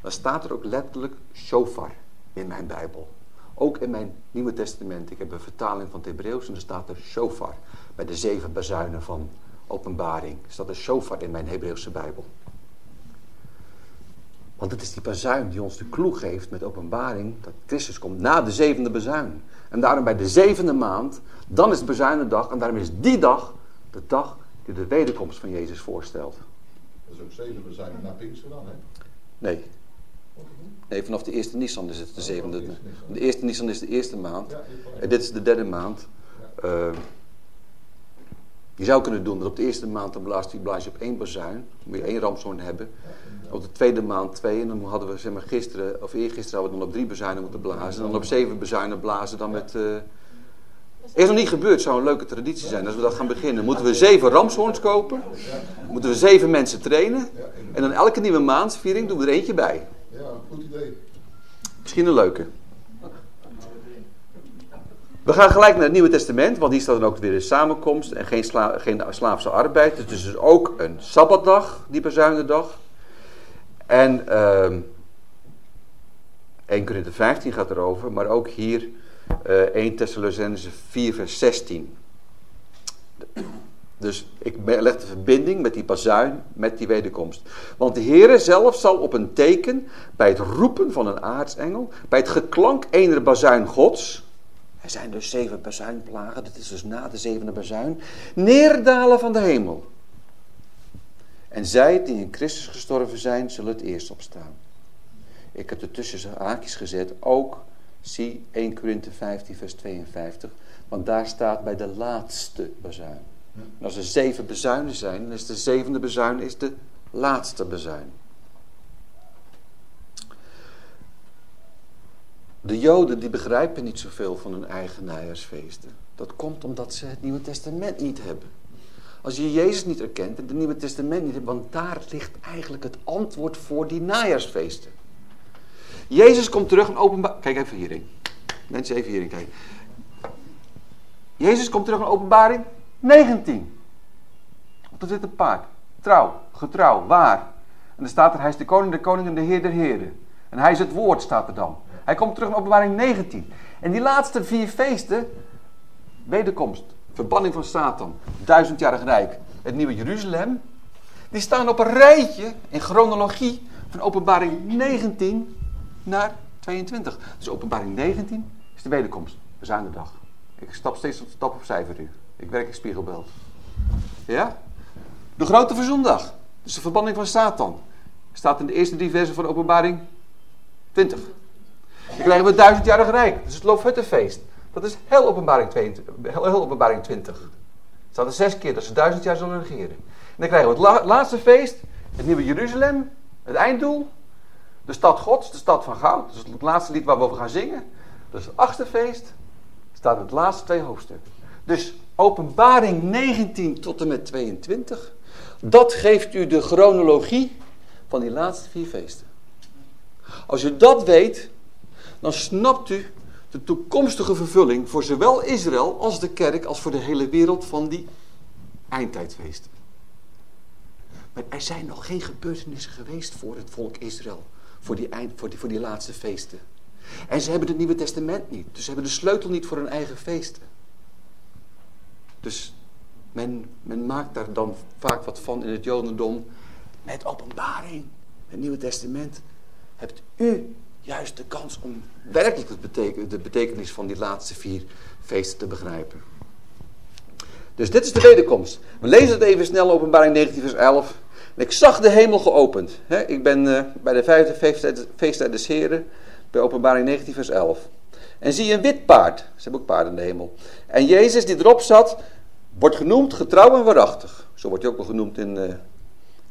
Dan staat er ook letterlijk shofar in mijn Bijbel. Ook in mijn Nieuwe Testament. Ik heb een vertaling van het Hebreeuws en er staat er shofar. Bij de zeven bazuinen van openbaring staat er shofar in mijn Hebreeuwse Bijbel. Want het is die bazuin die ons de kloeg geeft met openbaring dat Christus komt na de zevende bazuin. En daarom bij de zevende maand, dan is de dag en daarom is die dag de dag die de wederkomst van Jezus voorstelt. Dat is ook zeven bazuinen na Pinkster dan, hè? Nee. Nee, vanaf de eerste Nissan is het de oh, zevende. De eerste Nissan is de eerste maand. En dit is de derde maand. Uh, je zou kunnen doen dat op de eerste maand dan blaas, blaas je op één bazuin. Dan moet je één ramshoorn hebben. Op de tweede maand twee. En dan hadden we zeg maar gisteren, of eergisteren hadden we dan op drie bezuinen moeten blazen. En dan op zeven bezuinen blazen dan met... Uh... Is nog niet gebeurd, zou een leuke traditie zijn als we dat gaan beginnen. Moeten we zeven ramshoorns kopen? Moeten we zeven mensen trainen? En dan elke nieuwe maandsviering doen we er eentje bij. Ja, goed idee. Misschien een leuke. We gaan gelijk naar het Nieuwe Testament, want hier staat dan ook weer de samenkomst en geen, sla geen slaafse arbeid. Dus het is dus ook een Sabbatdag, die bezuinendag. En uh, ehm, 1 Corinthië 15 gaat erover, maar ook hier uh, 1 Thessalonicense 4 vers 16. Dus ik leg de verbinding met die bazuin, met die wederkomst. Want de Heere zelf zal op een teken, bij het roepen van een aartsengel, bij het geklank ener bazuin gods, er zijn dus zeven bazuinplagen, dat is dus na de zevende bazuin, neerdalen van de hemel. En zij die in Christus gestorven zijn, zullen het eerst opstaan. Ik heb er tussen haakjes gezet, ook zie 1 Korinthe 15 vers 52, want daar staat bij de laatste bezuin. En als er zeven bezuinen zijn, dan is de zevende bezuin is de laatste bezuin. De Joden die begrijpen niet zoveel van hun eigen najaarsfeesten. Dat komt omdat ze het Nieuwe Testament niet hebben. Als je Jezus niet erkent en het Nieuwe Testament niet hebt, want daar ligt eigenlijk het antwoord voor die najaarsfeesten. Jezus komt terug en openbaar. Kijk even hierin. Mensen even hierin kijken. Jezus komt terug in openbaring 19. Op zit een paard. Trouw, getrouw, waar. En dan staat er, hij is de koning der koningen, de heer der heren. En hij is het woord, staat er dan. Hij komt terug in openbaring 19. En die laatste vier feesten, wederkomst, verbanning van Satan, duizendjarig rijk, het nieuwe Jeruzalem, die staan op een rijtje in chronologie van openbaring 19 naar 22. Dus openbaring 19 is de wederkomst, we de dag. Ik stap steeds op stap op cijfer u. Ik werk in spiegelbeeld. Ja? De grote verzoendag. Dus de verbanning van Satan. Staat in de eerste drie versen van openbaring 20. Dan krijgen we het duizendjarig rijk. Dat is het Loofhuttenfeest. Dat is heel openbaring, 22, heel, heel openbaring 20. Het staat er zes keer dat ze duizend jaar zullen regeren. En dan krijgen we het laatste feest. Het nieuwe Jeruzalem. Het einddoel. De stad Gods, de stad van goud. Dat is het laatste lied waar we over gaan zingen. Dat is het achtste feest. staat in het laatste twee hoofdstukken. Dus openbaring 19 tot en met 22. Dat geeft u de chronologie van die laatste vier feesten. Als u dat weet, dan snapt u de toekomstige vervulling voor zowel Israël als de kerk als voor de hele wereld van die eindtijdfeesten. Maar er zijn nog geen gebeurtenissen geweest voor het volk Israël, voor die, eind, voor die, voor die laatste feesten. En ze hebben het Nieuwe Testament niet, dus ze hebben de sleutel niet voor hun eigen feesten. Dus men, men maakt daar dan vaak wat van in het Jodendom met openbaring. Het Nieuwe Testament hebt u juist de kans om werkelijk de betekenis van die laatste vier feesten te begrijpen. Dus dit is de wederkomst. We lezen het even snel, openbaring 19 vers 11. Ik zag de hemel geopend. ik ben eh, bij de vijfde feesttijd des Heren, bij openbaring 19 vers 11. En zie een wit paard. Ze hebben ook paarden in de hemel. En Jezus die erop zat, wordt genoemd getrouw en waarachtig. Zo wordt hij ook wel genoemd in uh,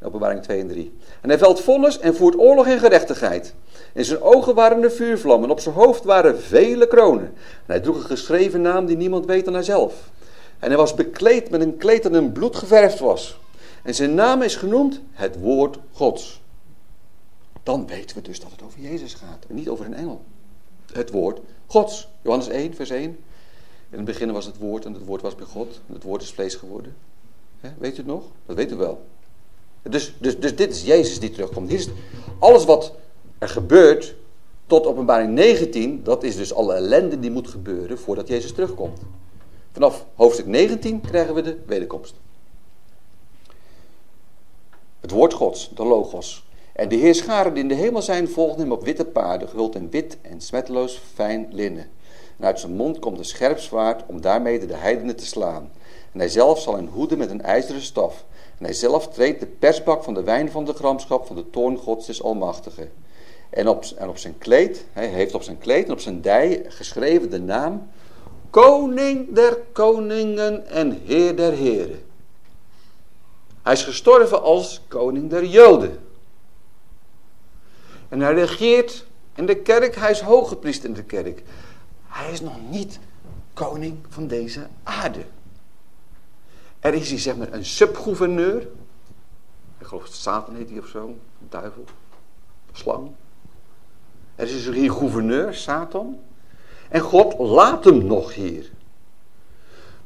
openbaring 2 en 3. En hij velt vonnis en voert oorlog en gerechtigheid. In zijn ogen waren er vuurvlammen en op zijn hoofd waren vele kronen. En hij droeg een geschreven naam die niemand weet dan hij zelf. En hij was bekleed met een kleed dat in bloed geverfd was. En zijn naam is genoemd het woord Gods. Dan weten we dus dat het over Jezus gaat en niet over een engel. Het woord Gods. Johannes 1, vers 1. In het begin was het woord en het woord was bij God. En het woord is vlees geworden. weet u het nog? Dat weet u wel. Dus, dus, dus dit is Jezus die terugkomt. Is alles wat er gebeurt tot openbaring 19, dat is dus alle ellende die moet gebeuren voordat Jezus terugkomt. Vanaf hoofdstuk 19 krijgen we de wederkomst. Het woord Gods, de Logos. En de heerscharen die in de hemel zijn, volgen hem op witte paarden, gehuld in wit en smetteloos fijn linnen. En uit zijn mond komt een scherp zwaard om daarmee de heidenen te slaan. En hij zelf zal hen hoeden met een ijzeren staf. En hij zelf treedt de persbak van de wijn van de gramschap van de toorn gods des Almachtige. En op, en op zijn kleed, hij heeft op zijn kleed en op zijn dij geschreven de naam Koning der koningen en Heer der heren. Hij is gestorven als koning der Joden. En hij regeert in de kerk, hij is hooggepriest in de kerk. Hij is nog niet koning van deze aarde. Er is hier zeg maar een subgouverneur. Ik geloof Satan heet hij of zo. Duivel. Slang. Er is dus hier gouverneur, Satan. En God laat hem nog hier.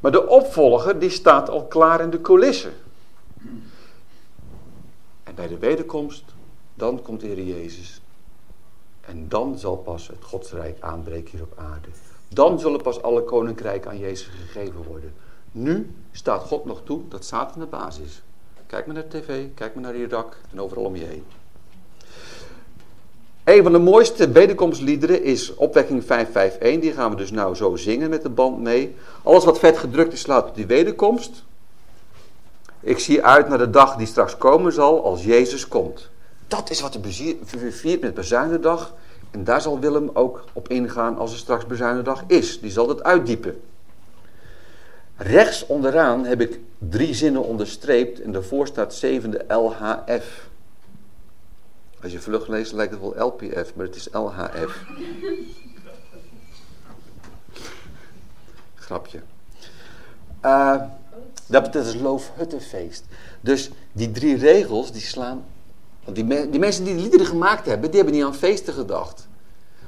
Maar de opvolger die staat al klaar in de coulissen. En bij de wederkomst, dan komt de Heer Jezus. En dan zal pas het Godsrijk aanbreken hier op aarde. Dan zullen pas alle koninkrijken aan Jezus gegeven worden. Nu staat God nog toe dat Satan de baas is. Kijk maar naar de tv, kijk maar naar Irak en overal om je heen. Een van de mooiste wederkomstliederen is Opwekking 551. Die gaan we dus nou zo zingen met de band mee. Alles wat vet gedrukt is slaat op die wederkomst. Ik zie uit naar de dag die straks komen zal als Jezus komt. Dat is wat de viert met Bezuinendag. En daar zal Willem ook op ingaan als er straks Bezuinendag is. Die zal dat uitdiepen. Rechts onderaan heb ik drie zinnen onderstreept en daarvoor staat zevende LHF. Als je vlug leest lijkt het wel LPF, maar het is LHF. Grapje. Uh, dat is Loofhuttenfeest. Dus die drie regels die slaan... Want die, mensen die de liederen gemaakt hebben, die hebben niet aan feesten gedacht.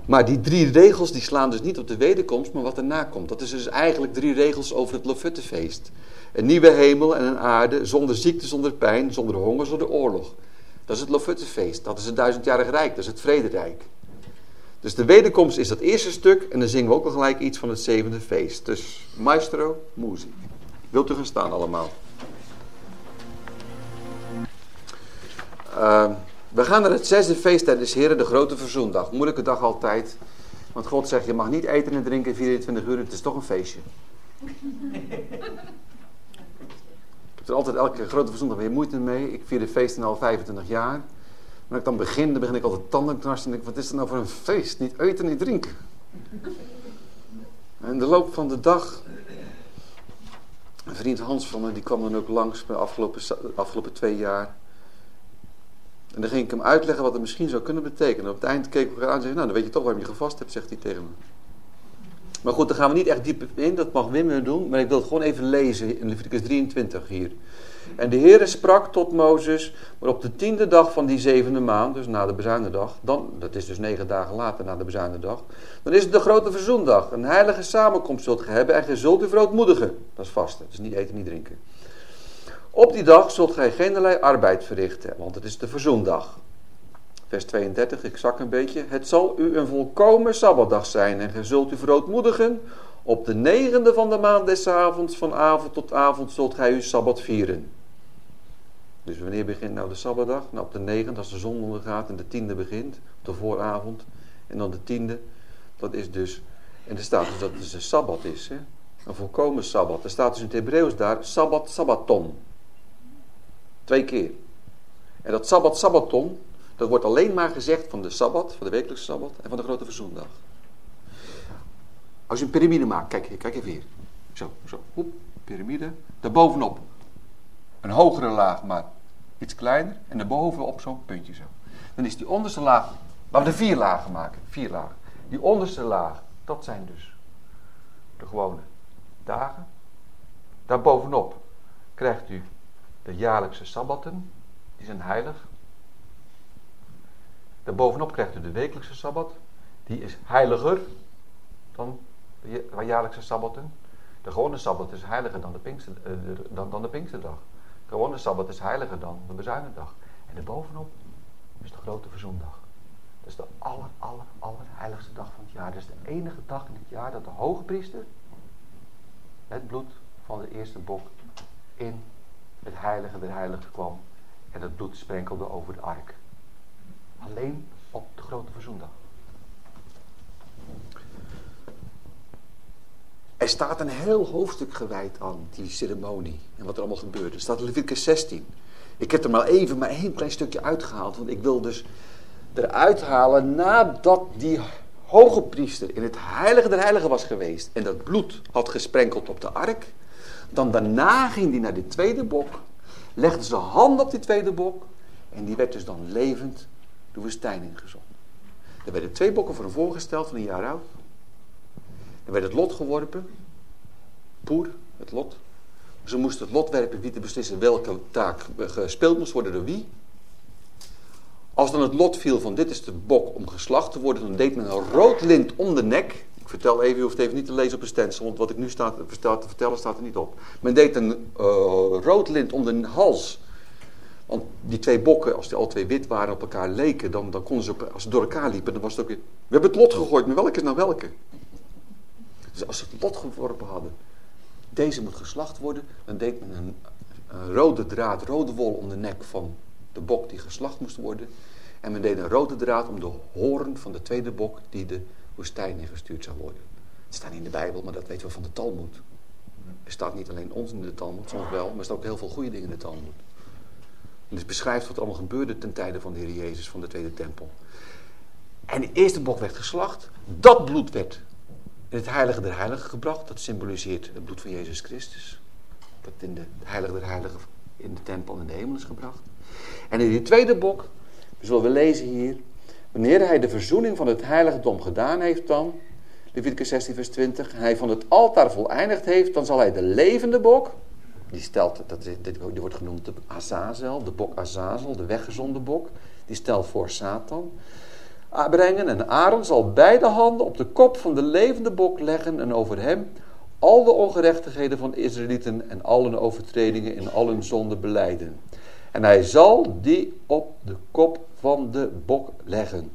Maar die drie regels die slaan dus niet op de wederkomst, maar wat erna komt. Dat is dus eigenlijk drie regels over het Lofuttefeest. Een nieuwe hemel en een aarde, zonder ziekte, zonder pijn, zonder honger, zonder oorlog. Dat is het Lofuttefeest, dat is het duizendjarig rijk, dat is het vrederijk. Dus de wederkomst is dat eerste stuk en dan zingen we ook al gelijk iets van het zevende feest. Dus maestro, muziek. Wilt u gaan staan allemaal? Uh, we gaan naar het zesde feest tijdens Heren, de grote verzoendag. Moeilijke dag altijd. Want God zegt, je mag niet eten en drinken 24 uur, het is toch een feestje. heb er altijd elke grote verzondag weer moeite mee. Ik vier de feesten al 25 jaar. Maar ik dan begin, dan begin ik altijd tandenknarsen en denk, wat is het nou voor een feest? Niet eten, niet drinken. En in de loop van de dag, vriend Hans van me, die kwam dan ook langs de afgelopen, afgelopen twee jaar. En dan ging ik hem uitleggen wat het misschien zou kunnen betekenen. Op het eind keek ik elkaar aan en zei, nou dan weet je toch waarom je gevast hebt, zegt hij tegen me. Maar goed, daar gaan we niet echt diep in, dat mag Wim doen. Maar ik wil het gewoon even lezen in Leviticus 23 hier. En de Heere sprak tot Mozes, maar op de tiende dag van die zevende maand, dus na de bezuinendag, dan, dat is dus negen dagen later na de bezuinendag, dan is het de grote verzoendag. Een heilige samenkomst zult ge hebben en ge zult u verootmoedigen. Dat is vast, dus niet eten, niet drinken. Op die dag zult gij geen arbeid verrichten, want het is de verzoendag. Vers 32, ik zak een beetje. Het zal u een volkomen sabbatdag zijn en ge zult u verootmoedigen. Op de negende van de maand des avonds, van avond tot avond, zult gij uw sabbat vieren. Dus wanneer begint nou de sabbatdag? Nou op de negende, als de zon ondergaat en de tiende begint, op de vooravond. En dan de tiende, dat is dus, en er staat dus dat het dus een sabbat is. Hè? Een volkomen sabbat. Er staat dus in het Hebreeuws daar, sabbat, sabbaton. Twee keer. En dat sabbat, sabbaton, dat wordt alleen maar gezegd van de Sabbat, van de wekelijkse Sabbat en van de grote verzoendag. Als je een piramide maakt, kijk, kijk even hier. Zo, zo, hoep, piramide. Daarbovenop een hogere laag, maar iets kleiner. En daarbovenop zo'n puntje zo. Dan is die onderste laag, waar we de vier lagen maken, vier lagen. Die onderste laag, dat zijn dus de gewone dagen. Daarbovenop krijgt u de jaarlijkse sabbatten, die zijn heilig. Daarbovenop krijgt u de wekelijkse sabbat. Die is heiliger dan de jaarlijkse sabbatten. De gewone sabbat is heiliger dan de, Pinkster, uh, dan, dan de Pinksterdag. De gewone sabbat is heiliger dan de bezuinendag. En daarbovenop is de grote verzoendag. Dat is de aller, aller, aller heiligste dag van het jaar. Dat is de enige dag in het jaar dat de hoogpriester het bloed van de eerste bok in het heilige der heiligen kwam. En dat bloed sprenkelde over de ark. Alleen op de grote verzoendag. Er staat een heel hoofdstuk gewijd aan die ceremonie en wat er allemaal gebeurde. Er staat Leviticus 16. Ik heb er maar even maar één klein stukje uitgehaald, want ik wil dus eruit halen nadat die hoge priester in het heilige der heiligen was geweest en dat bloed had gesprenkeld op de ark. Dan daarna ging hij naar de tweede bok, legde zijn hand op die tweede bok en die werd dus dan levend de woestijn ingezonden. Er werden twee bokken voor hem voorgesteld van een jaar oud. Er werd het lot geworpen. Poer, het lot. Ze moesten het lot werpen wie te beslissen welke taak gespeeld moest worden door wie. Als dan het lot viel van dit is de bok om geslacht te worden, dan deed men een rood lint om de nek. Ik vertel even, u hoeft even niet te lezen op een stencil, want wat ik nu sta te vertellen staat er niet op. Men deed een uh, rood lint om de hals want die twee bokken, als die al twee wit waren op elkaar leken, dan, dan konden ze, als ze door elkaar liepen, dan was het ook weer... We hebben het lot gegooid, maar welke is nou welke? Dus als ze het lot geworpen hadden, deze moet geslacht worden, dan deed men een, rode draad, rode wol om de nek van de bok die geslacht moest worden. En men deed een rode draad om de hoorn van de tweede bok die de woestijn ingestuurd zou worden. Het staat niet in de Bijbel, maar dat weten we van de Talmud. Er staat niet alleen ons in de Talmud, soms wel, maar er staan ook heel veel goede dingen in de Talmud. En dus beschrijft wat er allemaal gebeurde ten tijde van de Heer Jezus van de Tweede Tempel. En de eerste bok werd geslacht. Dat bloed werd in het heilige der heiligen gebracht. Dat symboliseert het bloed van Jezus Christus. Dat in de heilige der heiligen in de tempel in de hemel is gebracht. En in die tweede bok, zullen we lezen hier. Wanneer hij de verzoening van het heiligdom gedaan heeft dan. Leviticus 16 vers 20. En hij van het altaar voleindigd heeft. Dan zal hij de levende bok die, stelt, dat, die wordt genoemd de Azazel, de bok Azazel, de weggezonde bok. Die stelt voor Satan. Brengen en Aaron zal beide handen op de kop van de levende bok leggen en over hem al de ongerechtigheden van Israëlieten en al hun overtredingen in al hun zonden beleiden. En hij zal die op de kop van de bok leggen.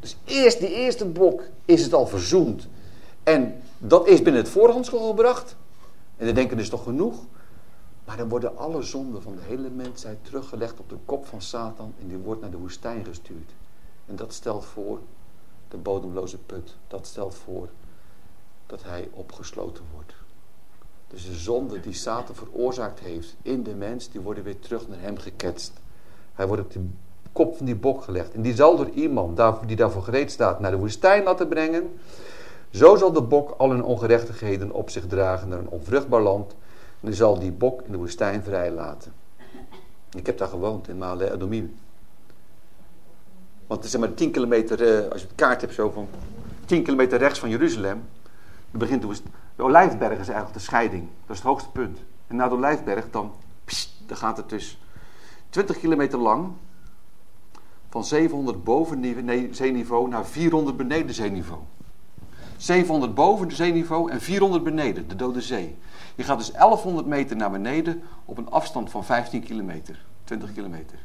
Dus eerst die eerste bok is het al verzoend. En dat is binnen het voorhandsel gebracht. En dan denken, is toch genoeg? Maar dan worden alle zonden van de hele mensheid teruggelegd op de kop van Satan. En die wordt naar de woestijn gestuurd. En dat stelt voor de bodemloze put. Dat stelt voor dat hij opgesloten wordt. Dus de zonde die Satan veroorzaakt heeft in de mens, die worden weer terug naar hem geketst. Hij wordt op de kop van die bok gelegd. En die zal door iemand die daarvoor gereed staat naar de woestijn laten brengen. Zo zal de bok al hun ongerechtigheden op zich dragen naar een onvruchtbaar land. En die zal die bok in de woestijn vrijlaten. Ik heb daar gewoond in Male Adomim. Want het is maar 10 kilometer, eh, als je het kaart hebt zo van 10 kilometer rechts van Jeruzalem. Dan begint de, de Olijfberg is eigenlijk de scheiding. Dat is het hoogste punt. En na de Olijfberg dan, dan gaat het dus 20 kilometer lang. Van 700 boven zeeniveau naar 400 beneden zeeniveau. 700 boven zeeniveau en 400 beneden, de Dode Zee. Je gaat dus 1100 meter naar beneden op een afstand van 15 kilometer, 20 kilometer.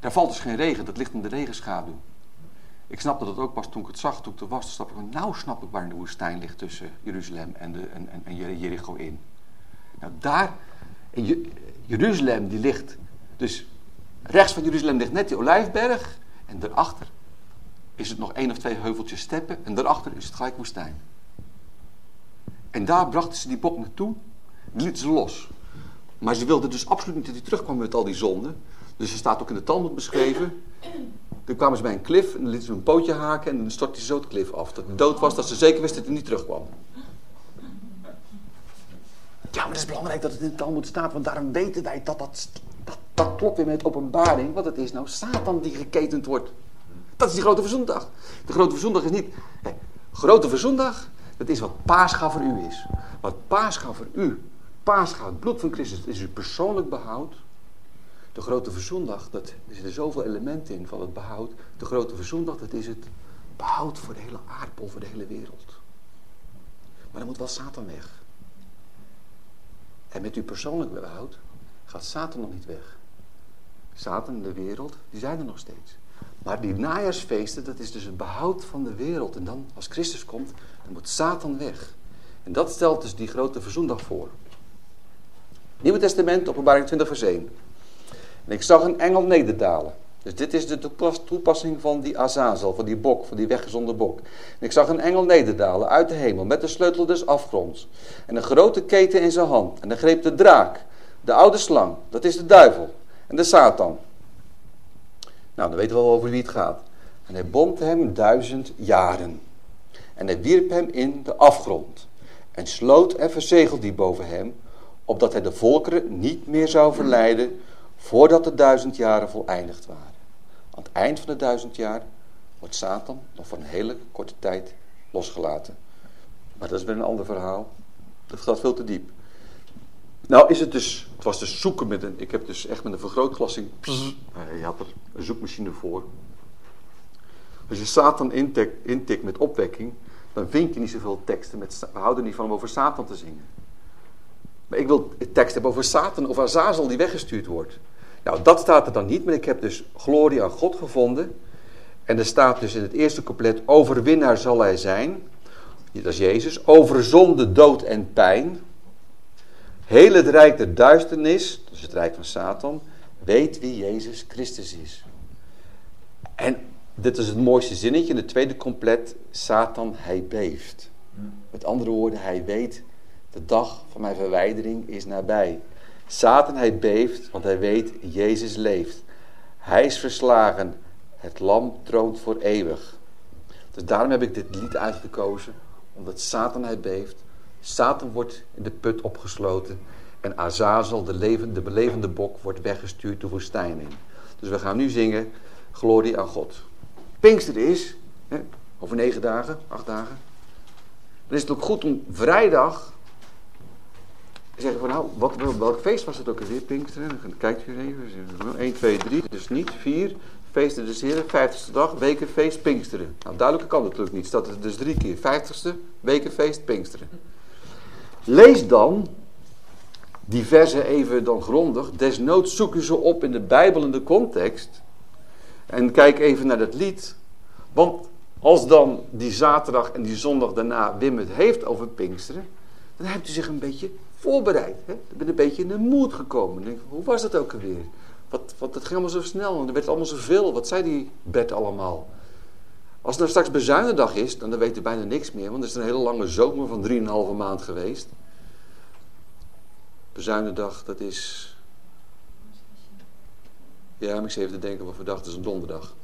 Daar valt dus geen regen, dat ligt in de regenschaduw. Ik snapte dat ook pas toen ik het zag, toen ik er was. Ik, nou snap ik waar de woestijn ligt tussen Jeruzalem en, de, en, en Jericho in. Nou daar, in Jeruzalem die ligt, dus rechts van Jeruzalem ligt net die Olijfberg. En daarachter is het nog één of twee heuveltjes steppen. En daarachter is het gelijk woestijn. En daar brachten ze die bok naartoe. Die lieten ze los. Maar ze wilden dus absoluut niet dat hij terugkwam met al die zonden. Dus er staat ook in de Talmud beschreven. Dan kwamen ze bij een klif en dan lieten ze een pootje haken en dan stortte ze zo het klif af. Dat hij dood was, dat ze zeker wisten dat hij niet terugkwam. Ja, maar het is belangrijk dat het in de Talmud staat, want daarom weten wij dat dat, dat, dat klopt weer met openbaring. Want het is nou Satan die geketend wordt. Dat is die grote verzoendag. De grote verzoendag is niet... grote verzoendag, dat is wat paascha voor u is. Wat paascha voor u, paascha, het bloed van Christus, is uw persoonlijk behoud. De grote verzoendag, dat, er zitten zoveel elementen in van het behoud. De grote verzoendag, dat is het behoud voor de hele aardbol, voor de hele wereld. Maar dan moet wel Satan weg. En met uw persoonlijk behoud gaat Satan nog niet weg. Satan en de wereld, die zijn er nog steeds. Maar die najaarsfeesten, dat is dus het behoud van de wereld. En dan, als Christus komt, dan moet Satan weg. En dat stelt dus die grote verzoendag voor. Nieuwe Testament, openbaring 20 vers 1. En ik zag een engel nederdalen. Dus dit is de toepassing van die azazel, van die bok, van die weggezonde bok. En ik zag een engel nederdalen uit de hemel met de sleutel des afgronds. En een grote keten in zijn hand. En hij greep de draak, de oude slang, dat is de duivel. En de Satan. Nou, dan weten we wel over wie het gaat. En hij bond hem duizend jaren. En hij wierp hem in de afgrond. En sloot en verzegelde die boven hem, opdat hij de volkeren niet meer zou verleiden, voordat de duizend jaren voleindigd waren. Aan het eind van de duizend jaar wordt Satan nog voor een hele korte tijd losgelaten. Maar dat is weer een ander verhaal. Dat gaat veel te diep. Nou is het dus, het was dus zoeken met een, ik heb dus echt met een vergrootglassing, je had er een zoekmachine voor. Als je Satan intikt, intikt met opwekking, dan vind je niet zoveel teksten. Met, we houden niet van om over Satan te zingen. Maar ik wil tekst hebben over Satan of Azazel die weggestuurd wordt. Nou, dat staat er dan niet, maar ik heb dus glorie aan God gevonden. En er staat dus in het eerste couplet, overwinnaar zal hij zijn. Dat is Jezus. Over zonde, dood en pijn. Heel het rijk der duisternis, dus het rijk van Satan, weet wie Jezus Christus is. En dit is het mooiste zinnetje in het tweede compleet. Satan, hij beeft. Met andere woorden, hij weet, de dag van mijn verwijdering is nabij. Satan, hij beeft, want hij weet, Jezus leeft. Hij is verslagen, het lam troont voor eeuwig. Dus daarom heb ik dit lied uitgekozen, omdat Satan, hij beeft. Satan wordt in de put opgesloten. En Azazel, de, levende, de belevende bok, wordt weggestuurd de woestijn in. Dus we gaan nu zingen, glorie aan God. Pinkster is, hè, over negen dagen, acht dagen. Dan is het ook goed om vrijdag te zeggen van nou, wat, welk feest was het ook alweer, Pinksteren? Dan kijkt u even, 1, 2, 3, dus niet 4. Feesten des Heren, 50ste dag, wekenfeest, Pinksteren. Nou, duidelijker kan het natuurlijk niet, staat het dus drie keer. 50ste, wekenfeest, Pinksteren. Lees dan die even dan grondig. Desnoods zoek je ze op in de Bijbel in de context. En kijk even naar dat lied. Want als dan die zaterdag en die zondag daarna Wim het heeft over Pinksteren. Dan hebt u zich een beetje voorbereid. Hè? Bent een beetje in de moed gekomen. Denk, hoe was dat ook alweer? Wat, wat, het ging allemaal zo snel en er werd allemaal zoveel. Wat zei die Bert allemaal? Als het nou straks bezuinendag is, dan, dan weet u bijna niks meer. Want er is een hele lange zomer van 3,5 maand geweest. Bezuinendag, dat is... Ja, maar ik zit even te denken wat. Dat is een donderdag.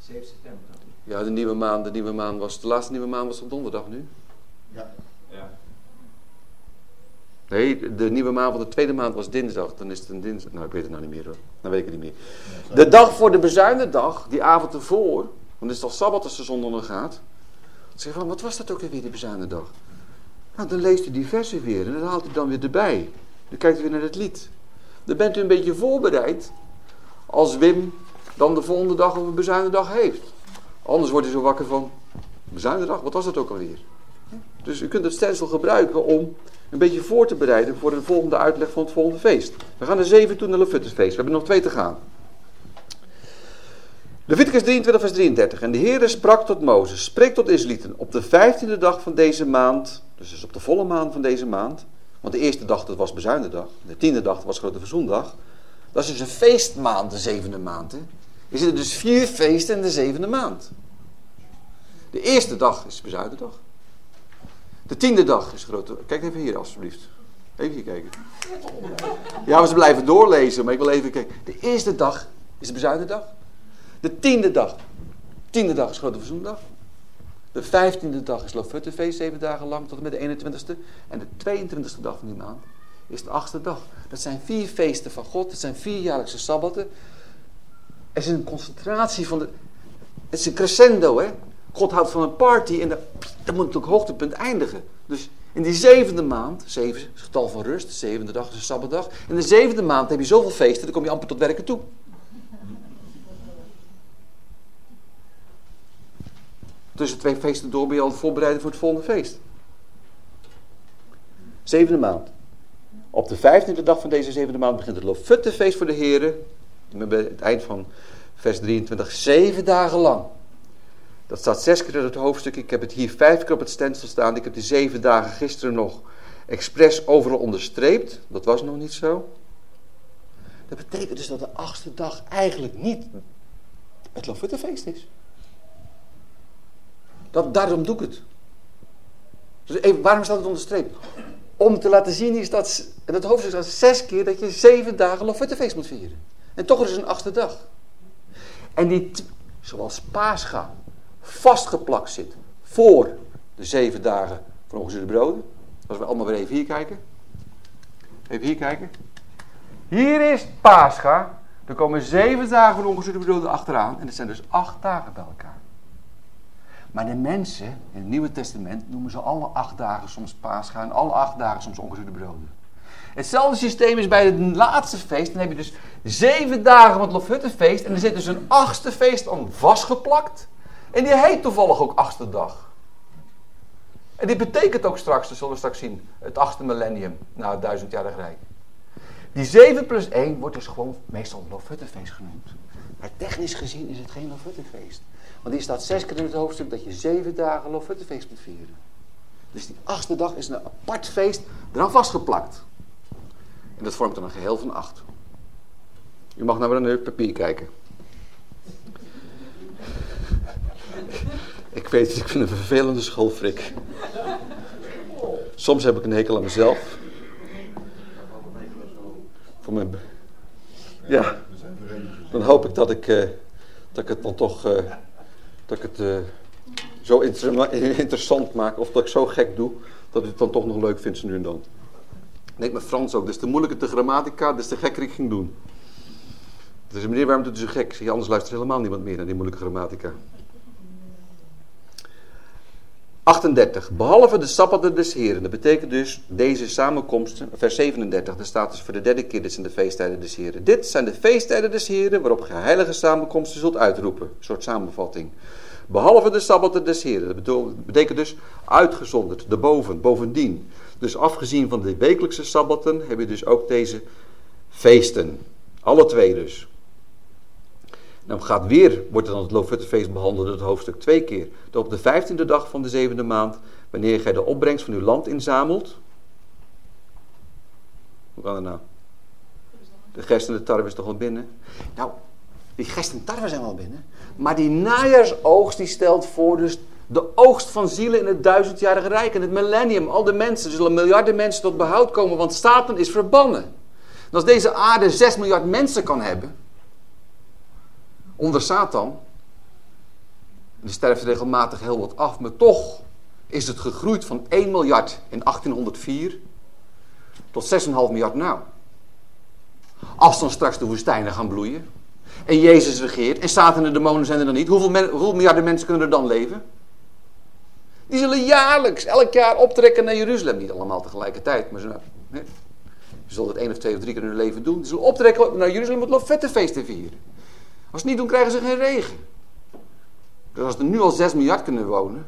7 september. Ja, de nieuwe maan, de nieuwe maan was... De laatste nieuwe maan was op donderdag nu. Ja. Ja. Nee, de nieuwe maan van de tweede maand was dinsdag. Dan is het een dinsdag. Nou, ik weet het nou niet meer hoor. Dan weet ik het niet meer. De dag voor de bezuinendag, die avond ervoor, want het is al sabbat als de zon ondergaat. Dan zeg je van, wat was dat ook weer, die bezuinendag? Nou, dan leest u die versen weer en dan haalt u dan weer erbij. Dan kijkt u weer naar het lied. Dan bent u een beetje voorbereid als Wim dan de volgende dag of een bezuinendag heeft. Anders wordt u zo wakker van, bezuinendag, wat was dat ook alweer? Dus u kunt het stelsel gebruiken om een beetje voor te bereiden voor de volgende uitleg van het volgende feest. We gaan er zeven toe naar Leviticusfeest. We hebben nog twee te gaan. Leviticus 23 vers 33. En de Heere sprak tot Mozes, spreek tot Israëlieten, op de vijftiende dag van deze maand, dus, dus op de volle maand van deze maand, want de eerste dag dat was bezuinendag, de tiende dag was grote verzoendag, dat is dus een feestmaand, de zevende maand. Hè? Er zitten dus vier feesten in de zevende maand. De eerste dag is bezuinendag. De tiende dag is grote... Kijk even hier alsjeblieft. Even hier kijken. Ja, we ze blijven doorlezen, maar ik wil even kijken. De eerste dag is de bezuinendag. De tiende dag. Tiende dag is grote verzoendag. De vijftiende dag is Lofuttefeest, zeven dagen lang, tot en met de 21ste. En de 22ste dag van die maand is de achtste dag. Dat zijn vier feesten van God. Dat zijn vier jaarlijkse sabbatten. Er is een concentratie van de... Het is een crescendo, hè. God houdt van een party en dat, dat moet ook hoogtepunt eindigen. Dus in die zevende maand, zeven is het getal van rust, de zevende dag is een sabbatdag. In de zevende maand heb je zoveel feesten, dan kom je amper tot werken toe. Tussen twee feesten door ben je al voorbereiden voor het volgende feest. Zevende maand. Op de vijftiende dag van deze zevende maand begint het Lofuttefeest voor de heren. Bij het eind van vers 23. Zeven dagen lang. Dat staat zes keer in het hoofdstuk. Ik heb het hier vijf keer op het stencil staan. Ik heb die zeven dagen gisteren nog expres overal onderstreept. Dat was nog niet zo. Dat betekent dus dat de achtste dag eigenlijk niet het Lofuttefeest is. Dat, daarom doe ik het. Dus even, waarom staat het onderstreept? Om te laten zien is dat, en dat hoofdstuk staat zes keer dat je zeven dagen Lofuttefeest moet vieren. En toch is het een achtste dag. En die, zoals Pascha, vastgeplakt zit voor de zeven dagen van ongezuurde broden. Als we allemaal weer even hier kijken. Even hier kijken. Hier is Pascha. Er komen zeven dagen van ongezuurde broden achteraan. En het zijn dus acht dagen bij elkaar. Maar de mensen in het Nieuwe Testament noemen ze alle acht dagen soms Pascha en alle acht dagen soms ongezuurde broden. Hetzelfde systeem is bij het laatste feest. Dan heb je dus zeven dagen van het Lofhuttenfeest. En er zit dus een achtste feest aan vastgeplakt. En die heet toevallig ook achtste dag. En die betekent ook straks, dat zullen we straks zien, het achtste millennium na het duizendjarig rijk. Die 7 plus 1 wordt dus gewoon meestal Lofuttefeest genoemd. Maar technisch gezien is het geen Lofuttefeest. Want hier staat zes keer in het hoofdstuk dat je zeven dagen Lofuttefeest moet vieren. Dus die achtste dag is een apart feest eraan vastgeplakt. En dat vormt dan een geheel van acht. U mag naar het papier kijken. Ik weet het, ik vind een vervelende schoolfrik. Soms heb ik een hekel aan mezelf. Voor mijn... Ja, dan hoop ik dat ik, uh, dat ik het dan toch uh, dat ik het, uh, zo inter interessant maak. Of dat ik zo gek doe, dat ik het dan toch nog leuk vind nu en dan. Nee, met Frans ook. Dus te moeilijker de grammatica, dus te gekker ik ging doen. Dus meneer, waarom doet u zo gek? Je, anders luistert helemaal niemand meer naar die moeilijke grammatica. 38. Behalve de sabbaten des Heren. Dat betekent dus deze samenkomsten. Vers 37. Daar staat voor de derde keer. Dit zijn de feesttijden des Heren. Dit zijn de feesttijden des Heren. Waarop ge heilige samenkomsten zult uitroepen. Een soort samenvatting. Behalve de sabbaten des Heren. Dat betekent dus uitgezonderd. De boven. Bovendien. Dus afgezien van de wekelijkse sabbaten. Heb je dus ook deze feesten. Alle twee dus. Dan gaat weer, wordt dan het Lofuttefeest behandeld, het hoofdstuk twee keer. Dat op de vijftiende dag van de zevende maand, wanneer gij de opbrengst van uw land inzamelt. Hoe kan dat nou? De gerst en de tarwe is toch al binnen? Nou, Die gest en tarwe zijn wel binnen. Maar die najaarsoogst die stelt voor dus de oogst van zielen in het duizendjarige rijk. En het millennium. Al de mensen. Er zullen miljarden mensen tot behoud komen. Want Satan is verbannen. En als deze aarde 6 miljard mensen kan hebben. Onder Satan. Er sterft regelmatig heel wat af. Maar toch is het gegroeid van 1 miljard in 1804 tot 6,5 miljard nou. Als dan straks de woestijnen gaan bloeien. En Jezus regeert. En Satan en de demonen zijn er dan niet. Hoeveel, hoeveel miljarden mensen kunnen er dan leven? Die zullen jaarlijks, elk jaar optrekken naar Jeruzalem. Niet allemaal tegelijkertijd. Maar ze, ze zullen het één of twee of drie keer in hun leven doen. Die zullen optrekken naar Jeruzalem om het Lofettefeest te vieren. Als niet doen, krijgen ze geen regen. Dus als er nu al 6 miljard kunnen wonen,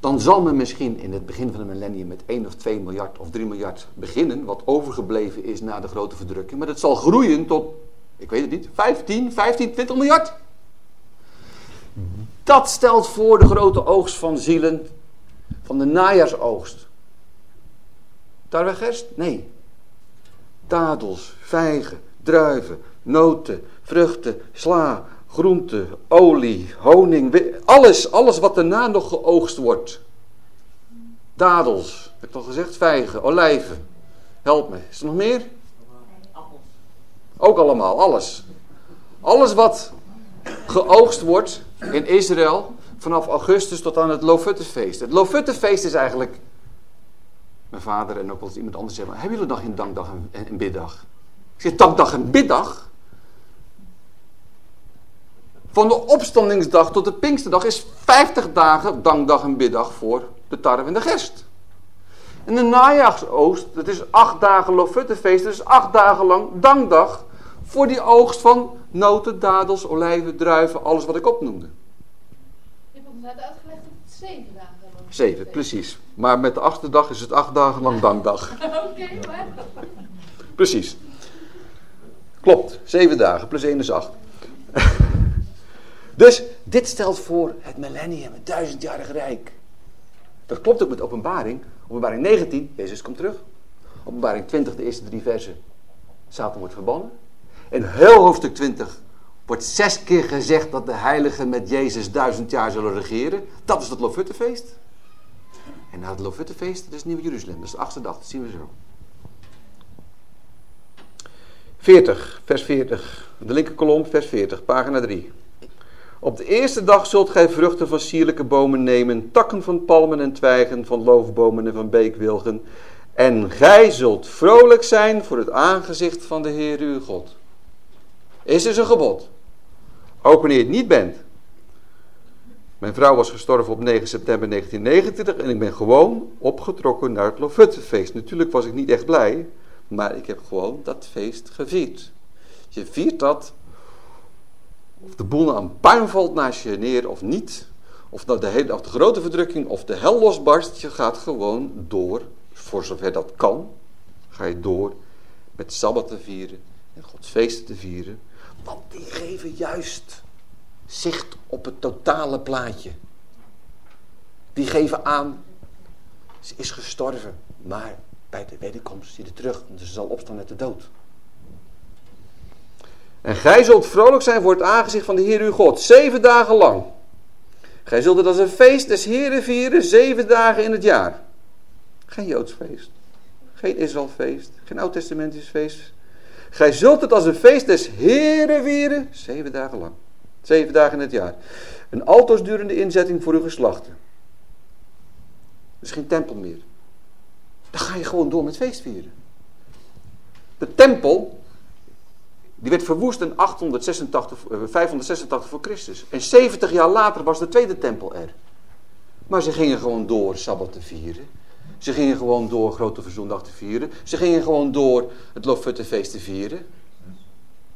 dan zal men misschien in het begin van het millennium met 1 of 2 miljard of 3 miljard beginnen, wat overgebleven is na de grote verdrukking. Maar dat zal groeien tot, ik weet het niet, 15, 15, 20 miljard. Dat stelt voor de grote oogst van zielen van de najaarsoogst. Tarwegerst? Nee. Dadels, vijgen, druiven, noten, vruchten, sla, groenten, olie, honing, alles, alles wat daarna nog geoogst wordt. Dadels, heb ik al gezegd, vijgen, olijven. Help me, is er nog meer? Ook allemaal, alles. Alles wat geoogst wordt in Israël vanaf augustus tot aan het Lofuttefeest. Het Lofuttefeest is eigenlijk, mijn vader en ook wel eens iemand anders zeggen, hebben jullie nog geen dankdag en, biddag? Ik zeg, dankdag en biddag? Van de opstandingsdag tot de Pinksterdag is 50 dagen dankdag en biddag voor de tarwe en de gerst. En de najaarsoogst, dat is acht dagen Lofuttefeest, dat is acht dagen lang dankdag voor die oogst van noten, dadels, olijven, druiven, alles wat ik opnoemde. Je hebt ons net uitgelegd dat het zeven dagen lang. Zeven, precies. Maar met de achtste dag is het acht dagen lang dankdag. Oké, maar. Precies. Klopt, zeven dagen plus één is acht. dus dit stelt voor het millennium, het duizendjarige rijk. Dat klopt ook met openbaring. Openbaring 19, Jezus komt terug. Openbaring 20, de eerste drie versen. Satan wordt verbannen. In heel hoofdstuk 20 wordt zes keer gezegd dat de heiligen met Jezus duizend jaar zullen regeren. Dat is het Lofuttefeest. En na het Lofuttefeest, dat is Nieuw Jeruzalem. Dat is de achtste dag, dat zien we zo. 40, vers 40. De linkerkolom, vers 40, pagina 3. Op de eerste dag zult gij vruchten van sierlijke bomen nemen, takken van palmen en twijgen, van loofbomen en van beekwilgen. En gij zult vrolijk zijn voor het aangezicht van de Heer uw God. Is dus een gebod. Ook wanneer je het niet bent. Mijn vrouw was gestorven op 9 september 1929 en ik ben gewoon opgetrokken naar het Lofuttefeest. Natuurlijk was ik niet echt blij, maar ik heb gewoon dat feest gevierd. Je viert dat, of de boel aan puin valt naast je neer of niet. Of nou de, hele, of de grote verdrukking of de hel losbarst. Je gaat gewoon door, voor zover dat kan, ga je door met Sabbat te vieren en Gods feesten te vieren. Want die geven juist zicht op het totale plaatje. Die geven aan, ze is gestorven, maar bij de wederkomst zie je terug, en ze zal opstaan uit de dood. En gij zult vrolijk zijn voor het aangezicht van de Heer uw God, zeven dagen lang. Gij zult het als een feest des Heeren vieren, zeven dagen in het jaar. Geen Joods feest, geen Israëlfeest, geen Oud-testamentisch feest. Gij zult het als een feest des Heeren vieren, zeven dagen lang. Zeven dagen in het jaar. Een altoos durende inzetting voor uw geslachten. Is geen tempel meer. Dan ga je gewoon door met feest vieren. De tempel, die werd verwoest in 886, 586 voor Christus. En 70 jaar later was de tweede tempel er. Maar ze gingen gewoon door Sabbat te vieren. Ze gingen gewoon door Grote Verzoendag te vieren. Ze gingen gewoon door het Lofuttefeest te vieren.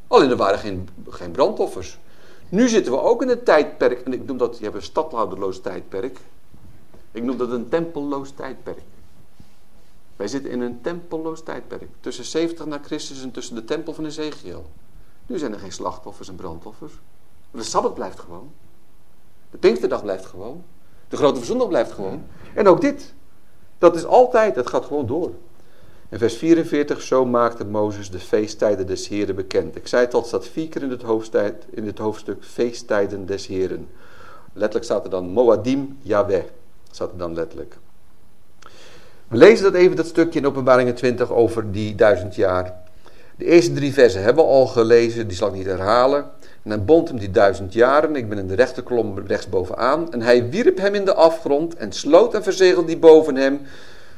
Alleen er waren geen, geen brandoffers. Nu zitten we ook in een tijdperk, en ik noem dat, je hebt een stadhouderloos tijdperk. Ik noem dat een tempelloos tijdperk. Wij zitten in een tempelloos tijdperk. Tussen 70 na Christus en tussen de tempel van Ezekiel. Nu zijn er geen slachtoffers en brandoffers. De Sabbat blijft gewoon. De Pinksterdag blijft gewoon. De Grote Verzoendag blijft gewoon. En ook dit. Dat is altijd, het gaat gewoon door. En vers 44, zo maakte Mozes de feesttijden des Heren bekend. Ik zei het al, het staat vier keer in het, in het hoofdstuk feesttijden des Heren. Letterlijk staat er dan Moadim Yahweh, staat er dan letterlijk. We lezen dat even, dat stukje in openbaringen 20 over die duizend jaar. De eerste drie versen hebben we al gelezen, die zal ik niet herhalen. En hij bond hem die duizend jaren, ik ben in de rechterkolom rechtsbovenaan. En hij wierp hem in de afgrond en sloot en verzegelde die boven hem.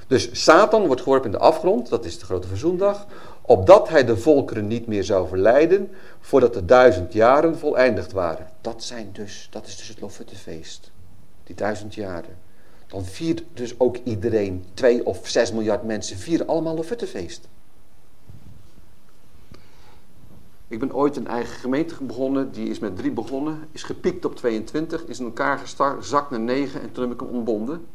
Dus Satan wordt geworpen in de afgrond, dat is de grote verzoendag. Opdat hij de volkeren niet meer zou verleiden, voordat de duizend jaren voleindigd waren. Dat, zijn dus, dat is dus het Lofuttefeest. Die duizend jaren. Dan viert dus ook iedereen, twee of zes miljard mensen, vieren allemaal Lofuttefeest. Ik ben ooit een eigen gemeente begonnen, die is met drie begonnen, is gepiekt op 22, is in elkaar gezakt naar 9 en toen heb ik hem ontbonden.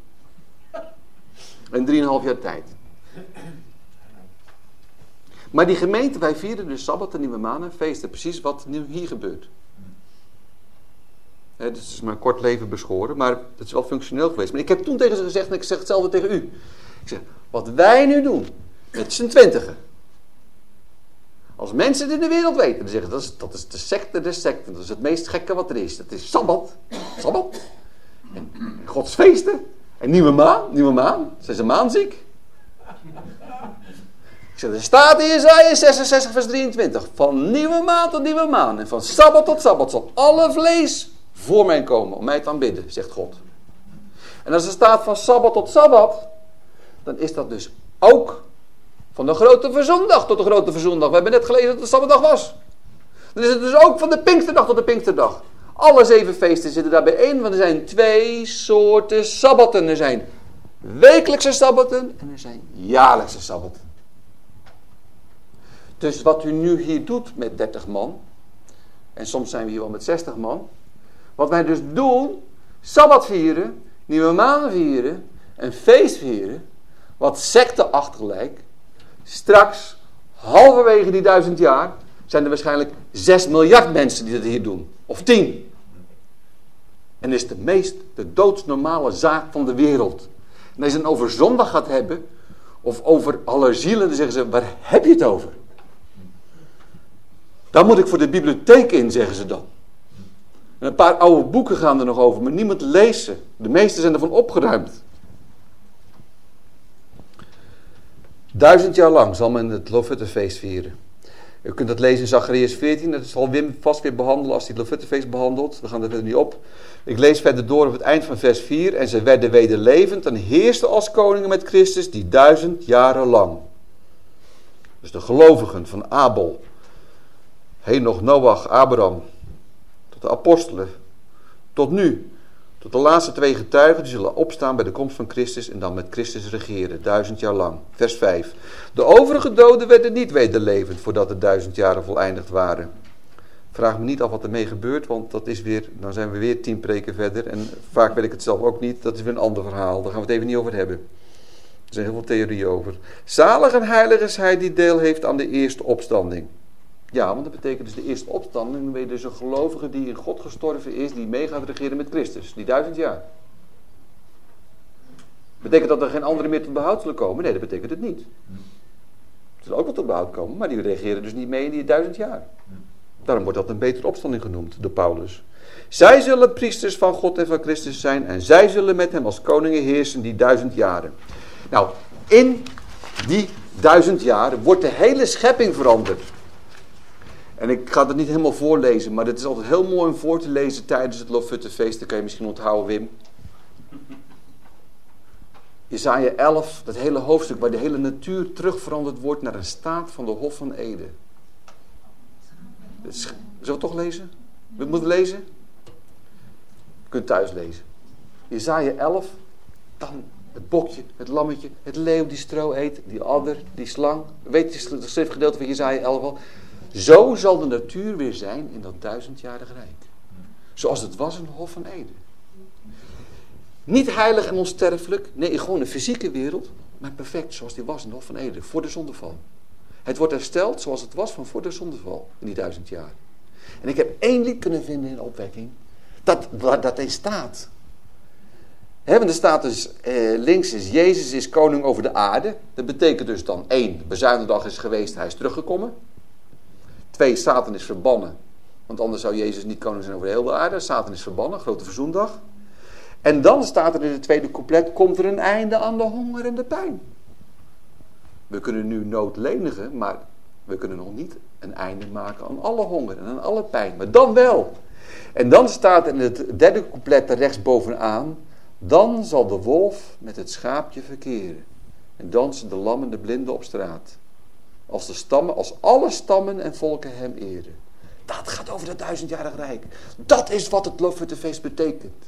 In 3,5 jaar tijd. Maar die gemeente, wij vierden dus Sabbat en Nieuwe Manen, feesten, precies wat nu hier gebeurt. Dus het is een kort leven beschoren, maar het is wel functioneel geweest. Maar ik heb toen tegen ze gezegd, en ik zeg hetzelfde tegen u. Ik zeg, wat wij nu doen, met z'n twintigen. Als mensen het in de wereld weten, dan zeggen dat is, dat is de secte de secte. Dat is het meest gekke wat er is. Dat is Sabbat. Sabbat. En Gods feesten. En nieuwe maan. Nieuwe maan. Zijn ze maanziek? Ik zeg, er staat in Jezaja 66 vers 23. Van nieuwe maan tot nieuwe maan. En van Sabbat tot Sabbat zal alle vlees voor mij komen. Om mij te aanbidden, zegt God. En als er staat van Sabbat tot Sabbat. Dan is dat dus ook van de grote verzondag tot de grote verzondag. We hebben net gelezen dat het Sabbatdag was. Dan is het dus ook van de Pinksterdag tot de Pinksterdag. Alle zeven feesten zitten daarbij één, want er zijn twee soorten Sabbatten. Er zijn wekelijkse Sabbatten en er zijn jaarlijkse Sabbatten. Dus wat u nu hier doet met 30 man, en soms zijn we hier wel met 60 man. Wat wij dus doen, Sabbat vieren, nieuwe maan vieren, een feest vieren, wat secteachtig lijkt, Straks, halverwege die duizend jaar, zijn er waarschijnlijk 6 miljard mensen die dat hier doen. Of 10. En is de meest, de doodsnormale zaak van de wereld. En als je het over zondag gaat hebben, of over alle zielen, dan zeggen ze, waar heb je het over? Daar moet ik voor de bibliotheek in, zeggen ze dan. En een paar oude boeken gaan er nog over, maar niemand leest ze. De meeste zijn ervan opgeruimd. Duizend jaar lang zal men het Lofuttefeest vieren. U kunt dat lezen in Zacharias 14. Dat zal Wim vast weer behandelen als hij het Lofuttefeest behandelt. We gaan er verder niet op. Ik lees verder door op het eind van vers 4. En ze werden wederlevend en heersten als koningen met Christus die duizend jaren lang. Dus de gelovigen van Abel, Henoch, Noach, Abraham, de apostelen, tot nu, tot de laatste twee getuigen, die zullen opstaan bij de komst van Christus en dan met Christus regeren, duizend jaar lang. Vers 5. De overige doden werden niet wederlevend voordat de duizend jaren voleindigd waren. Vraag me niet af wat ermee gebeurt, want dat is weer, dan zijn we weer tien preken verder. En vaak weet ik het zelf ook niet, dat is weer een ander verhaal. Daar gaan we het even niet over hebben. Er zijn heel veel theorieën over. Zalig en heilig is hij die deel heeft aan de eerste opstanding. Ja, want dat betekent dus de eerste opstanding. Dan ben je dus een gelovige die in God gestorven is, die mee gaat regeren met Christus. Die duizend jaar. Betekent dat er geen anderen meer tot behoud zullen komen? Nee, dat betekent het niet. Ze zullen ook wel tot behoud komen, maar die regeren dus niet mee in die duizend jaar. Daarom wordt dat een betere opstanding genoemd door Paulus. Zij zullen priesters van God en van Christus zijn en zij zullen met hem als koningen heersen die duizend jaren. Nou, in die duizend jaren wordt de hele schepping veranderd. En ik ga het niet helemaal voorlezen, maar het is altijd heel mooi om voor te lezen tijdens het Lofuttefeest. Dat kan je misschien onthouden, Wim. Jezaja 11, dat hele hoofdstuk waar de hele natuur terugveranderd wordt naar een staat van de Hof van Ede. Zullen we het toch lezen? We moeten lezen? Je kunt thuis lezen. Jezaja 11, dan het bokje, het lammetje, het leeuw die stro eet, die adder, die slang. Weet je het schriftgedeelte van Jezaja 11 al? Zo zal de natuur weer zijn in dat duizendjarig rijk. Zoals het was in de Hof van Eden. Niet heilig en onsterfelijk, nee, gewoon een fysieke wereld, maar perfect zoals die was in de Hof van Eden, voor de zondeval. Het wordt hersteld zoals het was van voor de zondeval, in die duizend jaar. En ik heb één lied kunnen vinden in de opwekking, dat, dat in staat. Want er staat dus, eh, links is Jezus is koning over de aarde. Dat betekent dus dan één, de bezuinendag is geweest, hij is teruggekomen. Twee, Satan is verbannen. Want anders zou Jezus niet koning zijn over de hele aarde. Satan is verbannen, grote verzoendag. En dan staat er in het tweede couplet, komt er een einde aan de honger en de pijn. We kunnen nu nood lenigen, maar we kunnen nog niet een einde maken aan alle honger en aan alle pijn. Maar dan wel. En dan staat in het derde couplet er rechtsbovenaan, dan zal de wolf met het schaapje verkeren. En dansen de lammen de blinden op straat. Als, de stammen, als alle stammen en volken hem eren. Dat gaat over het duizendjarig rijk. Dat is wat het Lofuttefeest betekent.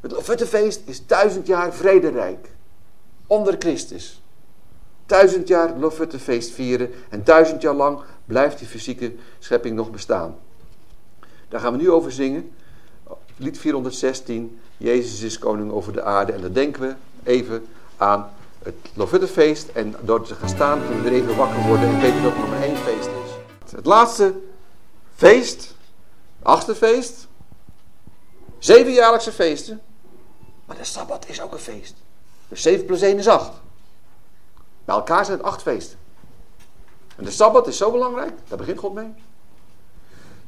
Het Lofuttefeest is duizend jaar vrederijk. Onder Christus. Duizend jaar Lofuttefeest vieren. En duizend jaar lang blijft die fysieke schepping nog bestaan. Daar gaan we nu over zingen. Lied 416. Jezus is koning over de aarde. En dan denken we even aan het Lofuttefeest. En door te gaan staan kunnen we weer even wakker worden en weten dat er nog maar één feest is. Het laatste feest, achtste feest, zevenjaarlijkse feesten. Maar de Sabbat is ook een feest. Dus 7 plus 1 is 8. Bij elkaar zijn het acht feesten. En de Sabbat is zo belangrijk, daar begint God mee.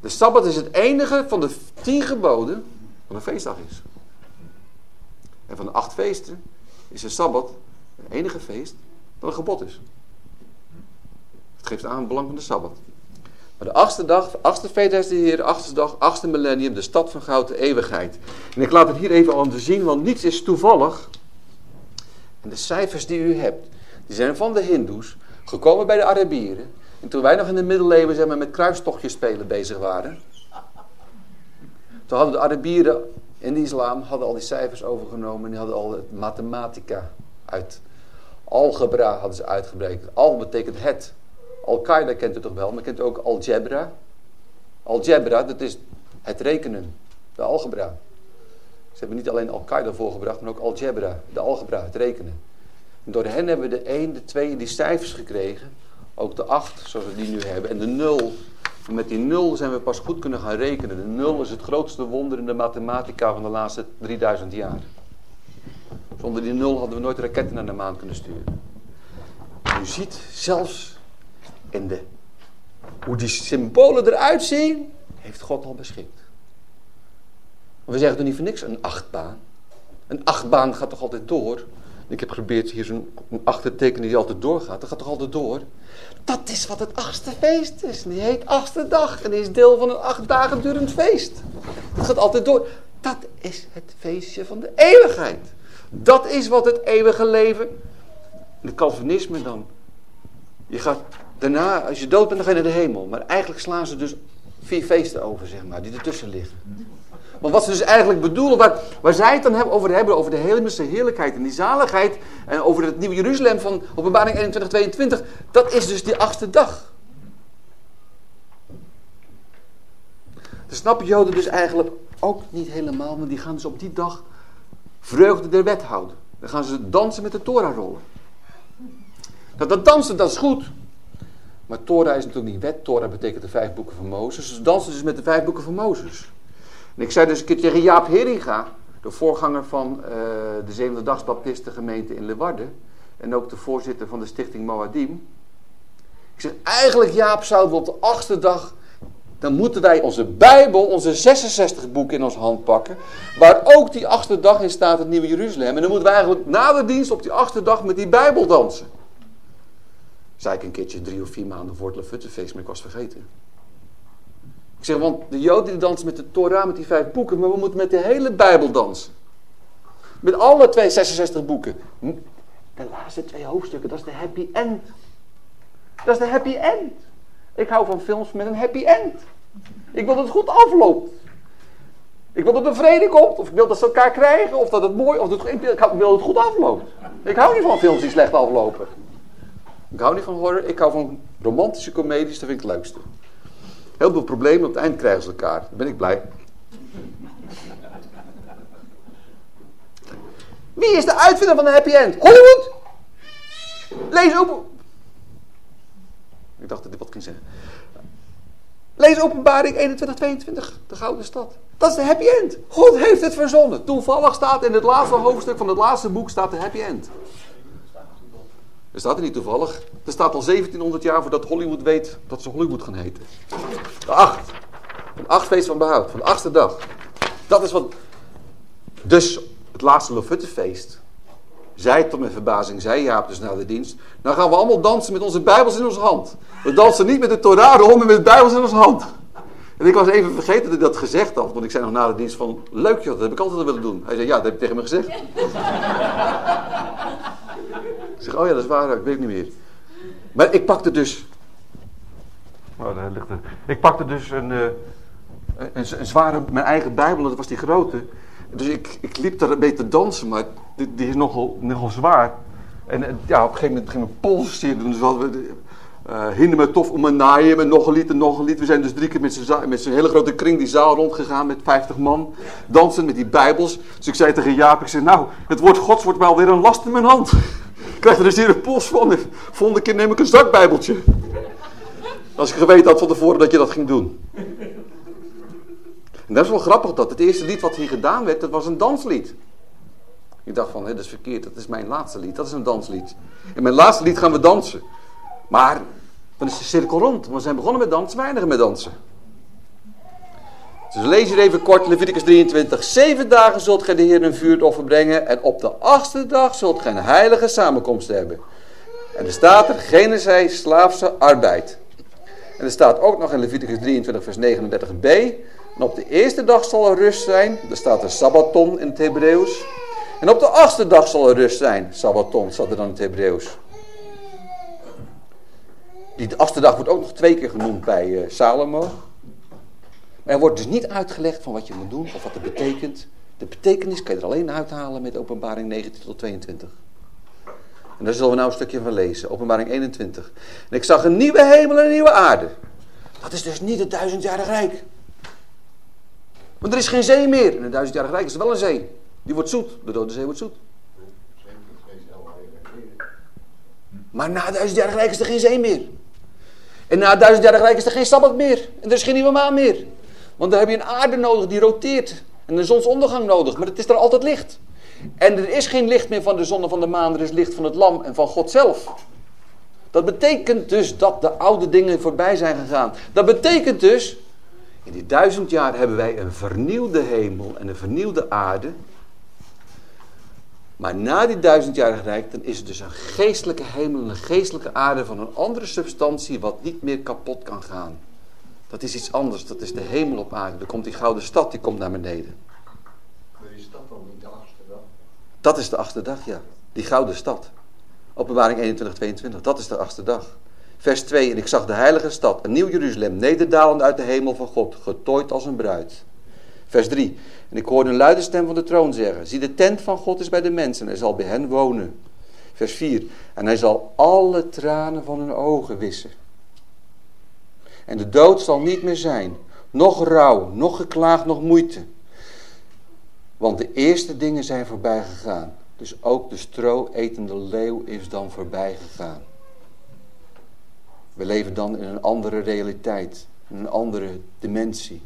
De Sabbat is het enige van de tien geboden wat een feestdag is. En van de acht feesten is de Sabbat het enige feest dat een gebod is. Het geeft aan het belang van de Sabbat. Maar de achtste dag, de achtste feest is de Heer, de achtste dag, achtste millennium, de stad van goud, de eeuwigheid. En ik laat het hier even aan te zien, want niets is toevallig. En de cijfers die u hebt, die zijn van de hindoes, gekomen bij de Arabieren. En toen wij nog in de middeleeuwen zeg maar, met kruistochtjes spelen bezig waren. Toen hadden de Arabieren in de islam hadden al die cijfers overgenomen. En die hadden al het mathematica uit. Algebra hadden ze uitgebreid. Al betekent het. Al-Qaeda kent u toch wel, maar kent u ook algebra? Algebra, dat is het rekenen, de algebra. Ze hebben niet alleen Al-Qaeda voorgebracht, maar ook algebra, de algebra, het rekenen. En door hen hebben we de 1, de 2, die cijfers gekregen. Ook de 8, zoals we die nu hebben. En de 0. En met die 0 zijn we pas goed kunnen gaan rekenen. De 0 is het grootste wonder in de mathematica van de laatste 3000 jaar. Zonder die 0 hadden we nooit raketten naar de maan kunnen sturen. U ziet zelfs in de, hoe die symbolen eruit zien, heeft God al beschikt. We zeggen toch niet voor niks een achtbaan. Een achtbaan gaat toch altijd door? Ik heb geprobeerd hier zo'n acht die altijd doorgaat. Dat gaat toch altijd door? Dat is wat het achtste feest is. Die heet achtste dag. En is deel van een acht dagen durend feest. Dat gaat altijd door. Dat is het feestje van de eeuwigheid. Dat is wat het eeuwige leven. Het Calvinisme dan. Je gaat daarna, als je dood bent, dan ga je naar de hemel. Maar eigenlijk slaan ze dus vier feesten over, zeg maar, die ertussen liggen. Want wat ze dus eigenlijk bedoelen, waar, waar zij het dan hebben, over hebben, over de hemelse heerlijkheid en die zaligheid. En over het nieuwe Jeruzalem van openbaring 21, 22. Dat is dus die achtste dag. Dat snappen Joden dus eigenlijk ook niet helemaal. Want die gaan dus op die dag vreugde der wet houden. Dan gaan ze dansen met de Torah rollen. Dat, dat dansen, dat is goed. Maar Torah is natuurlijk niet wet. Torah betekent de vijf boeken van Mozes. Dus dansen dus met de vijf boeken van Mozes. En ik zei dus een keer tegen Jaap Heringa, de voorganger van uh, de Zevende Dags gemeente in Leeuwarden. En ook de voorzitter van de stichting Moadim. Ik zeg, eigenlijk Jaap, zouden we op de achtste dag, dan moeten wij onze Bijbel, onze 66 boeken in ons hand pakken. Waar ook die achtste dag in staat, het Nieuwe Jeruzalem. En dan moeten we eigenlijk na de dienst op die achtste dag met die Bijbel dansen. Zei ik een keertje drie of vier maanden voor het Lefuttenfeest, maar ik was vergeten. Ik zeg, want de Joden die dansen met de Torah, met die vijf boeken, maar we moeten met de hele Bijbel dansen. Met alle 266 boeken. De laatste twee hoofdstukken, dat is de happy end. Dat is de happy end. Ik hou van films met een happy end. Ik wil dat het goed afloopt. Ik wil dat er vrede komt, of ik wil dat ze elkaar krijgen, of dat het mooi, of dat het, ik wil dat het goed afloopt. Ik hou niet van films die slecht aflopen. Ik hou niet van horror, ik hou van romantische comedies, dat vind ik het leukste. Heel veel problemen, op het eind krijgen ze elkaar. Dan ben ik blij. Wie is de uitvinder van de happy end? Hollywood? Lees open. Ik dacht dat dit wat ging zeggen. Lees openbaring 21, 22, de gouden stad. Dat is de happy end. God heeft het verzonnen. Toevallig staat in het laatste hoofdstuk van het laatste boek staat de happy end. Er staat er niet toevallig. Er staat al 1700 jaar voordat Hollywood weet dat ze Hollywood gaan heten. De acht. Een achtfeest van behoud. Van de achtste dag. Dat is wat... Dus het laatste Lofuttefeest. Zij tot mijn verbazing, zei Jaap dus na de dienst. Nou gaan we allemaal dansen met onze bijbels in onze hand. We dansen niet met de Torah rond, maar met de bijbels in onze hand. En ik was even vergeten dat ik dat gezegd had. Want ik zei nog na de dienst van, leuk joh, dat heb ik altijd willen doen. Hij zei, ja, dat heb je tegen me gezegd. ik zeg, oh ja, dat is waar, ik weet het niet meer. Maar ik pakte dus... Oh, daar ligt. Ik pakte dus een, uh, een, een, zware, mijn eigen bijbel, dat was die grote. Dus ik, ik liep daar een beetje te dansen, maar die, die is nogal, nogal zwaar. En ja, op een gegeven moment ging mijn pols zitten. Dus hadden we, uh, hinder me tof om een naaien met nog een lied en nog een lied. We zijn dus drie keer met zo'n hele grote kring die zaal rondgegaan met 50 man. Dansend met die bijbels. Dus ik zei tegen Jaap, ik zei nou, het woord gods wordt wel weer een last in mijn hand. Ik krijg er dus hier een pols van. De volgende keer neem ik een zakbijbeltje. Als ik geweten had van tevoren dat je dat ging doen. En dat is wel grappig dat het eerste lied wat hier gedaan werd, dat was een danslied. Ik dacht van, hé, dat is verkeerd, dat is mijn laatste lied, dat is een danslied. In mijn laatste lied gaan we dansen. Maar dan is de cirkel rond. We zijn begonnen met dansen, we eindigen met dansen. Dus lees hier even kort Leviticus 23. Zeven dagen zult gij de Heer een vuuroffer brengen. En op de achtste dag zult gij een heilige samenkomst hebben. En er staat er geen zij slaafse arbeid. En er staat ook nog in Leviticus 23 vers 39b. En op de eerste dag zal er rust zijn. Er staat er sabbaton in het Hebreeuws. En op de achtste dag zal er rust zijn. Sabbaton staat er dan in het Hebreeuws. Die achtste dag wordt ook nog twee keer genoemd bij uh, Salomo. Maar er wordt dus niet uitgelegd van wat je moet doen of wat het betekent. De betekenis kan je er alleen uithalen met openbaring 19 tot 22. En daar zullen we nou een stukje van lezen. Openbaring 21. En ik zag een nieuwe hemel en een nieuwe aarde. Dat is dus niet het duizendjarig rijk. Er is geen zee meer. In het duizendjarig rijk is er wel een zee. Die wordt zoet. De Dode Zee wordt zoet. Maar na het duizendjarig rijk is er geen zee meer. En na het duizendjarig rijk is er geen Sabbat meer. En er is geen nieuwe maan meer. Want dan heb je een aarde nodig die roteert. En een zonsondergang nodig. Maar het is er altijd licht. En er is geen licht meer van de zon en van de maan. Er is licht van het lam en van God zelf. Dat betekent dus dat de oude dingen voorbij zijn gegaan. Dat betekent dus... In die duizend jaar hebben wij een vernieuwde hemel en een vernieuwde aarde. Maar na die duizendjarige rijk, dan is het dus een geestelijke hemel en een geestelijke aarde van een andere substantie wat niet meer kapot kan gaan. Dat is iets anders, dat is de hemel op aarde. Er komt die gouden stad, die komt naar beneden. Maar is dat dan niet de achtste dag? Dat is de achtste dag, ja. Die gouden stad. Openbaring 21, 22, dat is de achtste dag. Vers 2, en ik zag de heilige stad, een nieuw Jeruzalem, nederdalend uit de hemel van God, getooid als een bruid. Vers 3, en ik hoorde een luide stem van de troon zeggen, zie de tent van God is bij de mensen, en hij zal bij hen wonen. Vers 4, en hij zal alle tranen van hun ogen wissen. En de dood zal niet meer zijn, nog rouw, nog geklaagd, nog moeite. Want de eerste dingen zijn voorbij gegaan. Dus ook de stro-etende leeuw is dan voorbij gegaan. We leven dan in een andere realiteit, in een andere dimensie.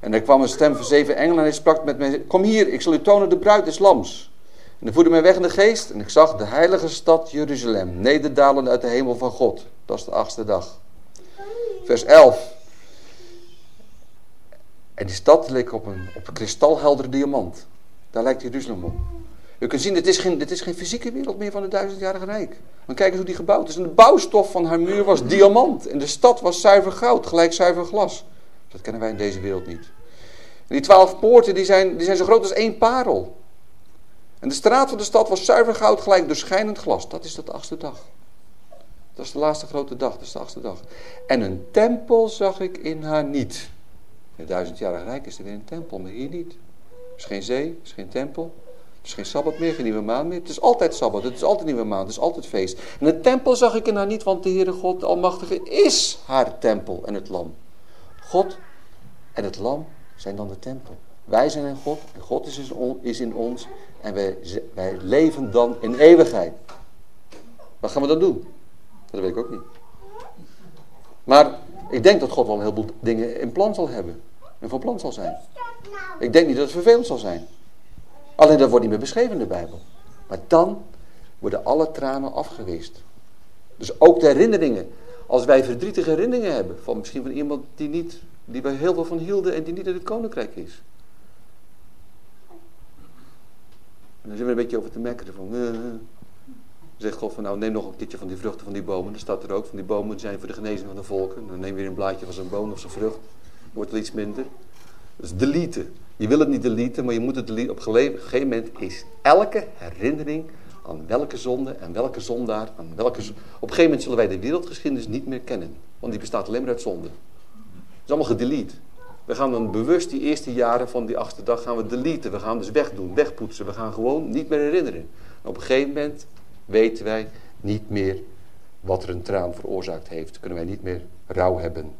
En er kwam een stem van zeven engelen en hij sprak met mij, kom hier, ik zal u tonen de bruid des lams. En hij voerde mij weg in de geest en ik zag de heilige stad Jeruzalem, nederdalend uit de hemel van God. Dat is de achtste dag. Vers 11. En die stad leek op een, op een kristalheldere diamant. Daar lijkt Jeruzalem op. U kunt zien, dit is, geen, is geen fysieke wereld meer van het duizendjarige rijk. Maar kijk eens hoe die gebouwd is. En de bouwstof van haar muur was diamant. En de stad was zuiver goud, gelijk zuiver glas. Dat kennen wij in deze wereld niet. Die twaalf poorten die zijn, die zijn zo groot als één parel. En de straat van de stad was zuiver goud, gelijk doorschijnend glas. Dat is de achtste dag. Dat is de laatste grote dag, dat is de achtste dag. En een tempel zag ik in haar niet. In het duizendjarige rijk is er weer een tempel, maar hier niet. Er is geen zee, er is geen tempel. Er is geen Sabbat meer, geen nieuwe maan meer. Het is altijd Sabbat, het is altijd nieuwe maan, het is altijd feest. En de tempel zag ik in haar niet, want de Heere God, de Almachtige, is haar tempel en het lam. God en het lam zijn dan de tempel. Wij zijn in God en God is in ons en wij, wij leven dan in eeuwigheid. Wat gaan we dan doen? Dat weet ik ook niet. Maar Ik denk dat God wel een heleboel dingen in plan zal hebben. En van plan zal zijn. Ik denk niet dat het vervelend zal zijn. Alleen dat wordt niet meer beschreven in de Bijbel. Maar dan worden alle tranen afgeweest. Dus ook de herinneringen. Als wij verdrietige herinneringen hebben. Van misschien van iemand die, niet, die wij heel veel van hielden en die niet in het koninkrijk is. En dan zijn we een beetje over te mekkeren van... Uh, zegt God van nou neem nog een keertje van die vruchten van die bomen. Dan staat er ook van die bomen zijn voor de genezing van de volken. Dan neem weer een blaadje van zo'n boom of zo'n vrucht. Wordt wel iets minder. Dus deleten. Je wil het niet deleten, maar je moet het deleten. Op een gegeven moment is elke herinnering aan welke zonde en welke zondaar, aan welke... Op een gegeven moment zullen wij de wereldgeschiedenis niet meer kennen. Want die bestaat alleen maar uit zonde. Het is allemaal gedelete. We gaan dan bewust die eerste jaren van die achtste dag gaan we deleten. We gaan dus wegdoen, wegpoetsen. We gaan gewoon niet meer herinneren. En op een gegeven moment weten wij niet meer wat er een traan veroorzaakt heeft. Kunnen wij niet meer rouw hebben.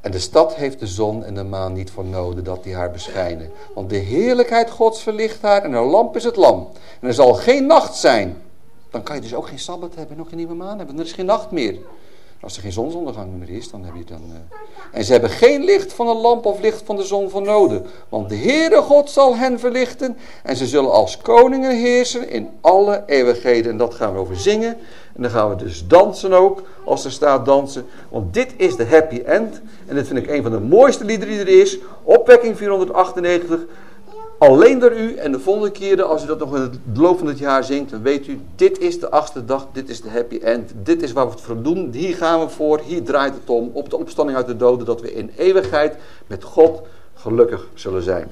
En de stad heeft de zon en de maan niet voor nodig dat die haar beschijnen. Want de heerlijkheid Gods verlicht haar en haar lamp is het lam. En er zal geen nacht zijn. Dan kan je dus ook geen Sabbat hebben en geen nieuwe maan hebben. Er is geen nacht meer. Als er geen zonsondergang meer is, dan heb je dan... Uh... En ze hebben geen licht van een lamp of licht van de zon voor nodig. Want de Heere God zal hen verlichten. En ze zullen als koningen heersen in alle eeuwigheden. En dat gaan we over zingen. En dan gaan we dus dansen ook, als er staat dansen. Want dit is de happy end. En dit vind ik een van de mooiste liederen die er is. Opwekking 498. Alleen door u. En de volgende keren, als u dat nog in het loop van het jaar zingt, dan weet u, dit is de achtste dag, dit is de happy end. Dit is waar we het voor doen. Hier gaan we voor. Hier draait het om. Op de opstanding uit de doden, dat we in eeuwigheid met God gelukkig zullen zijn.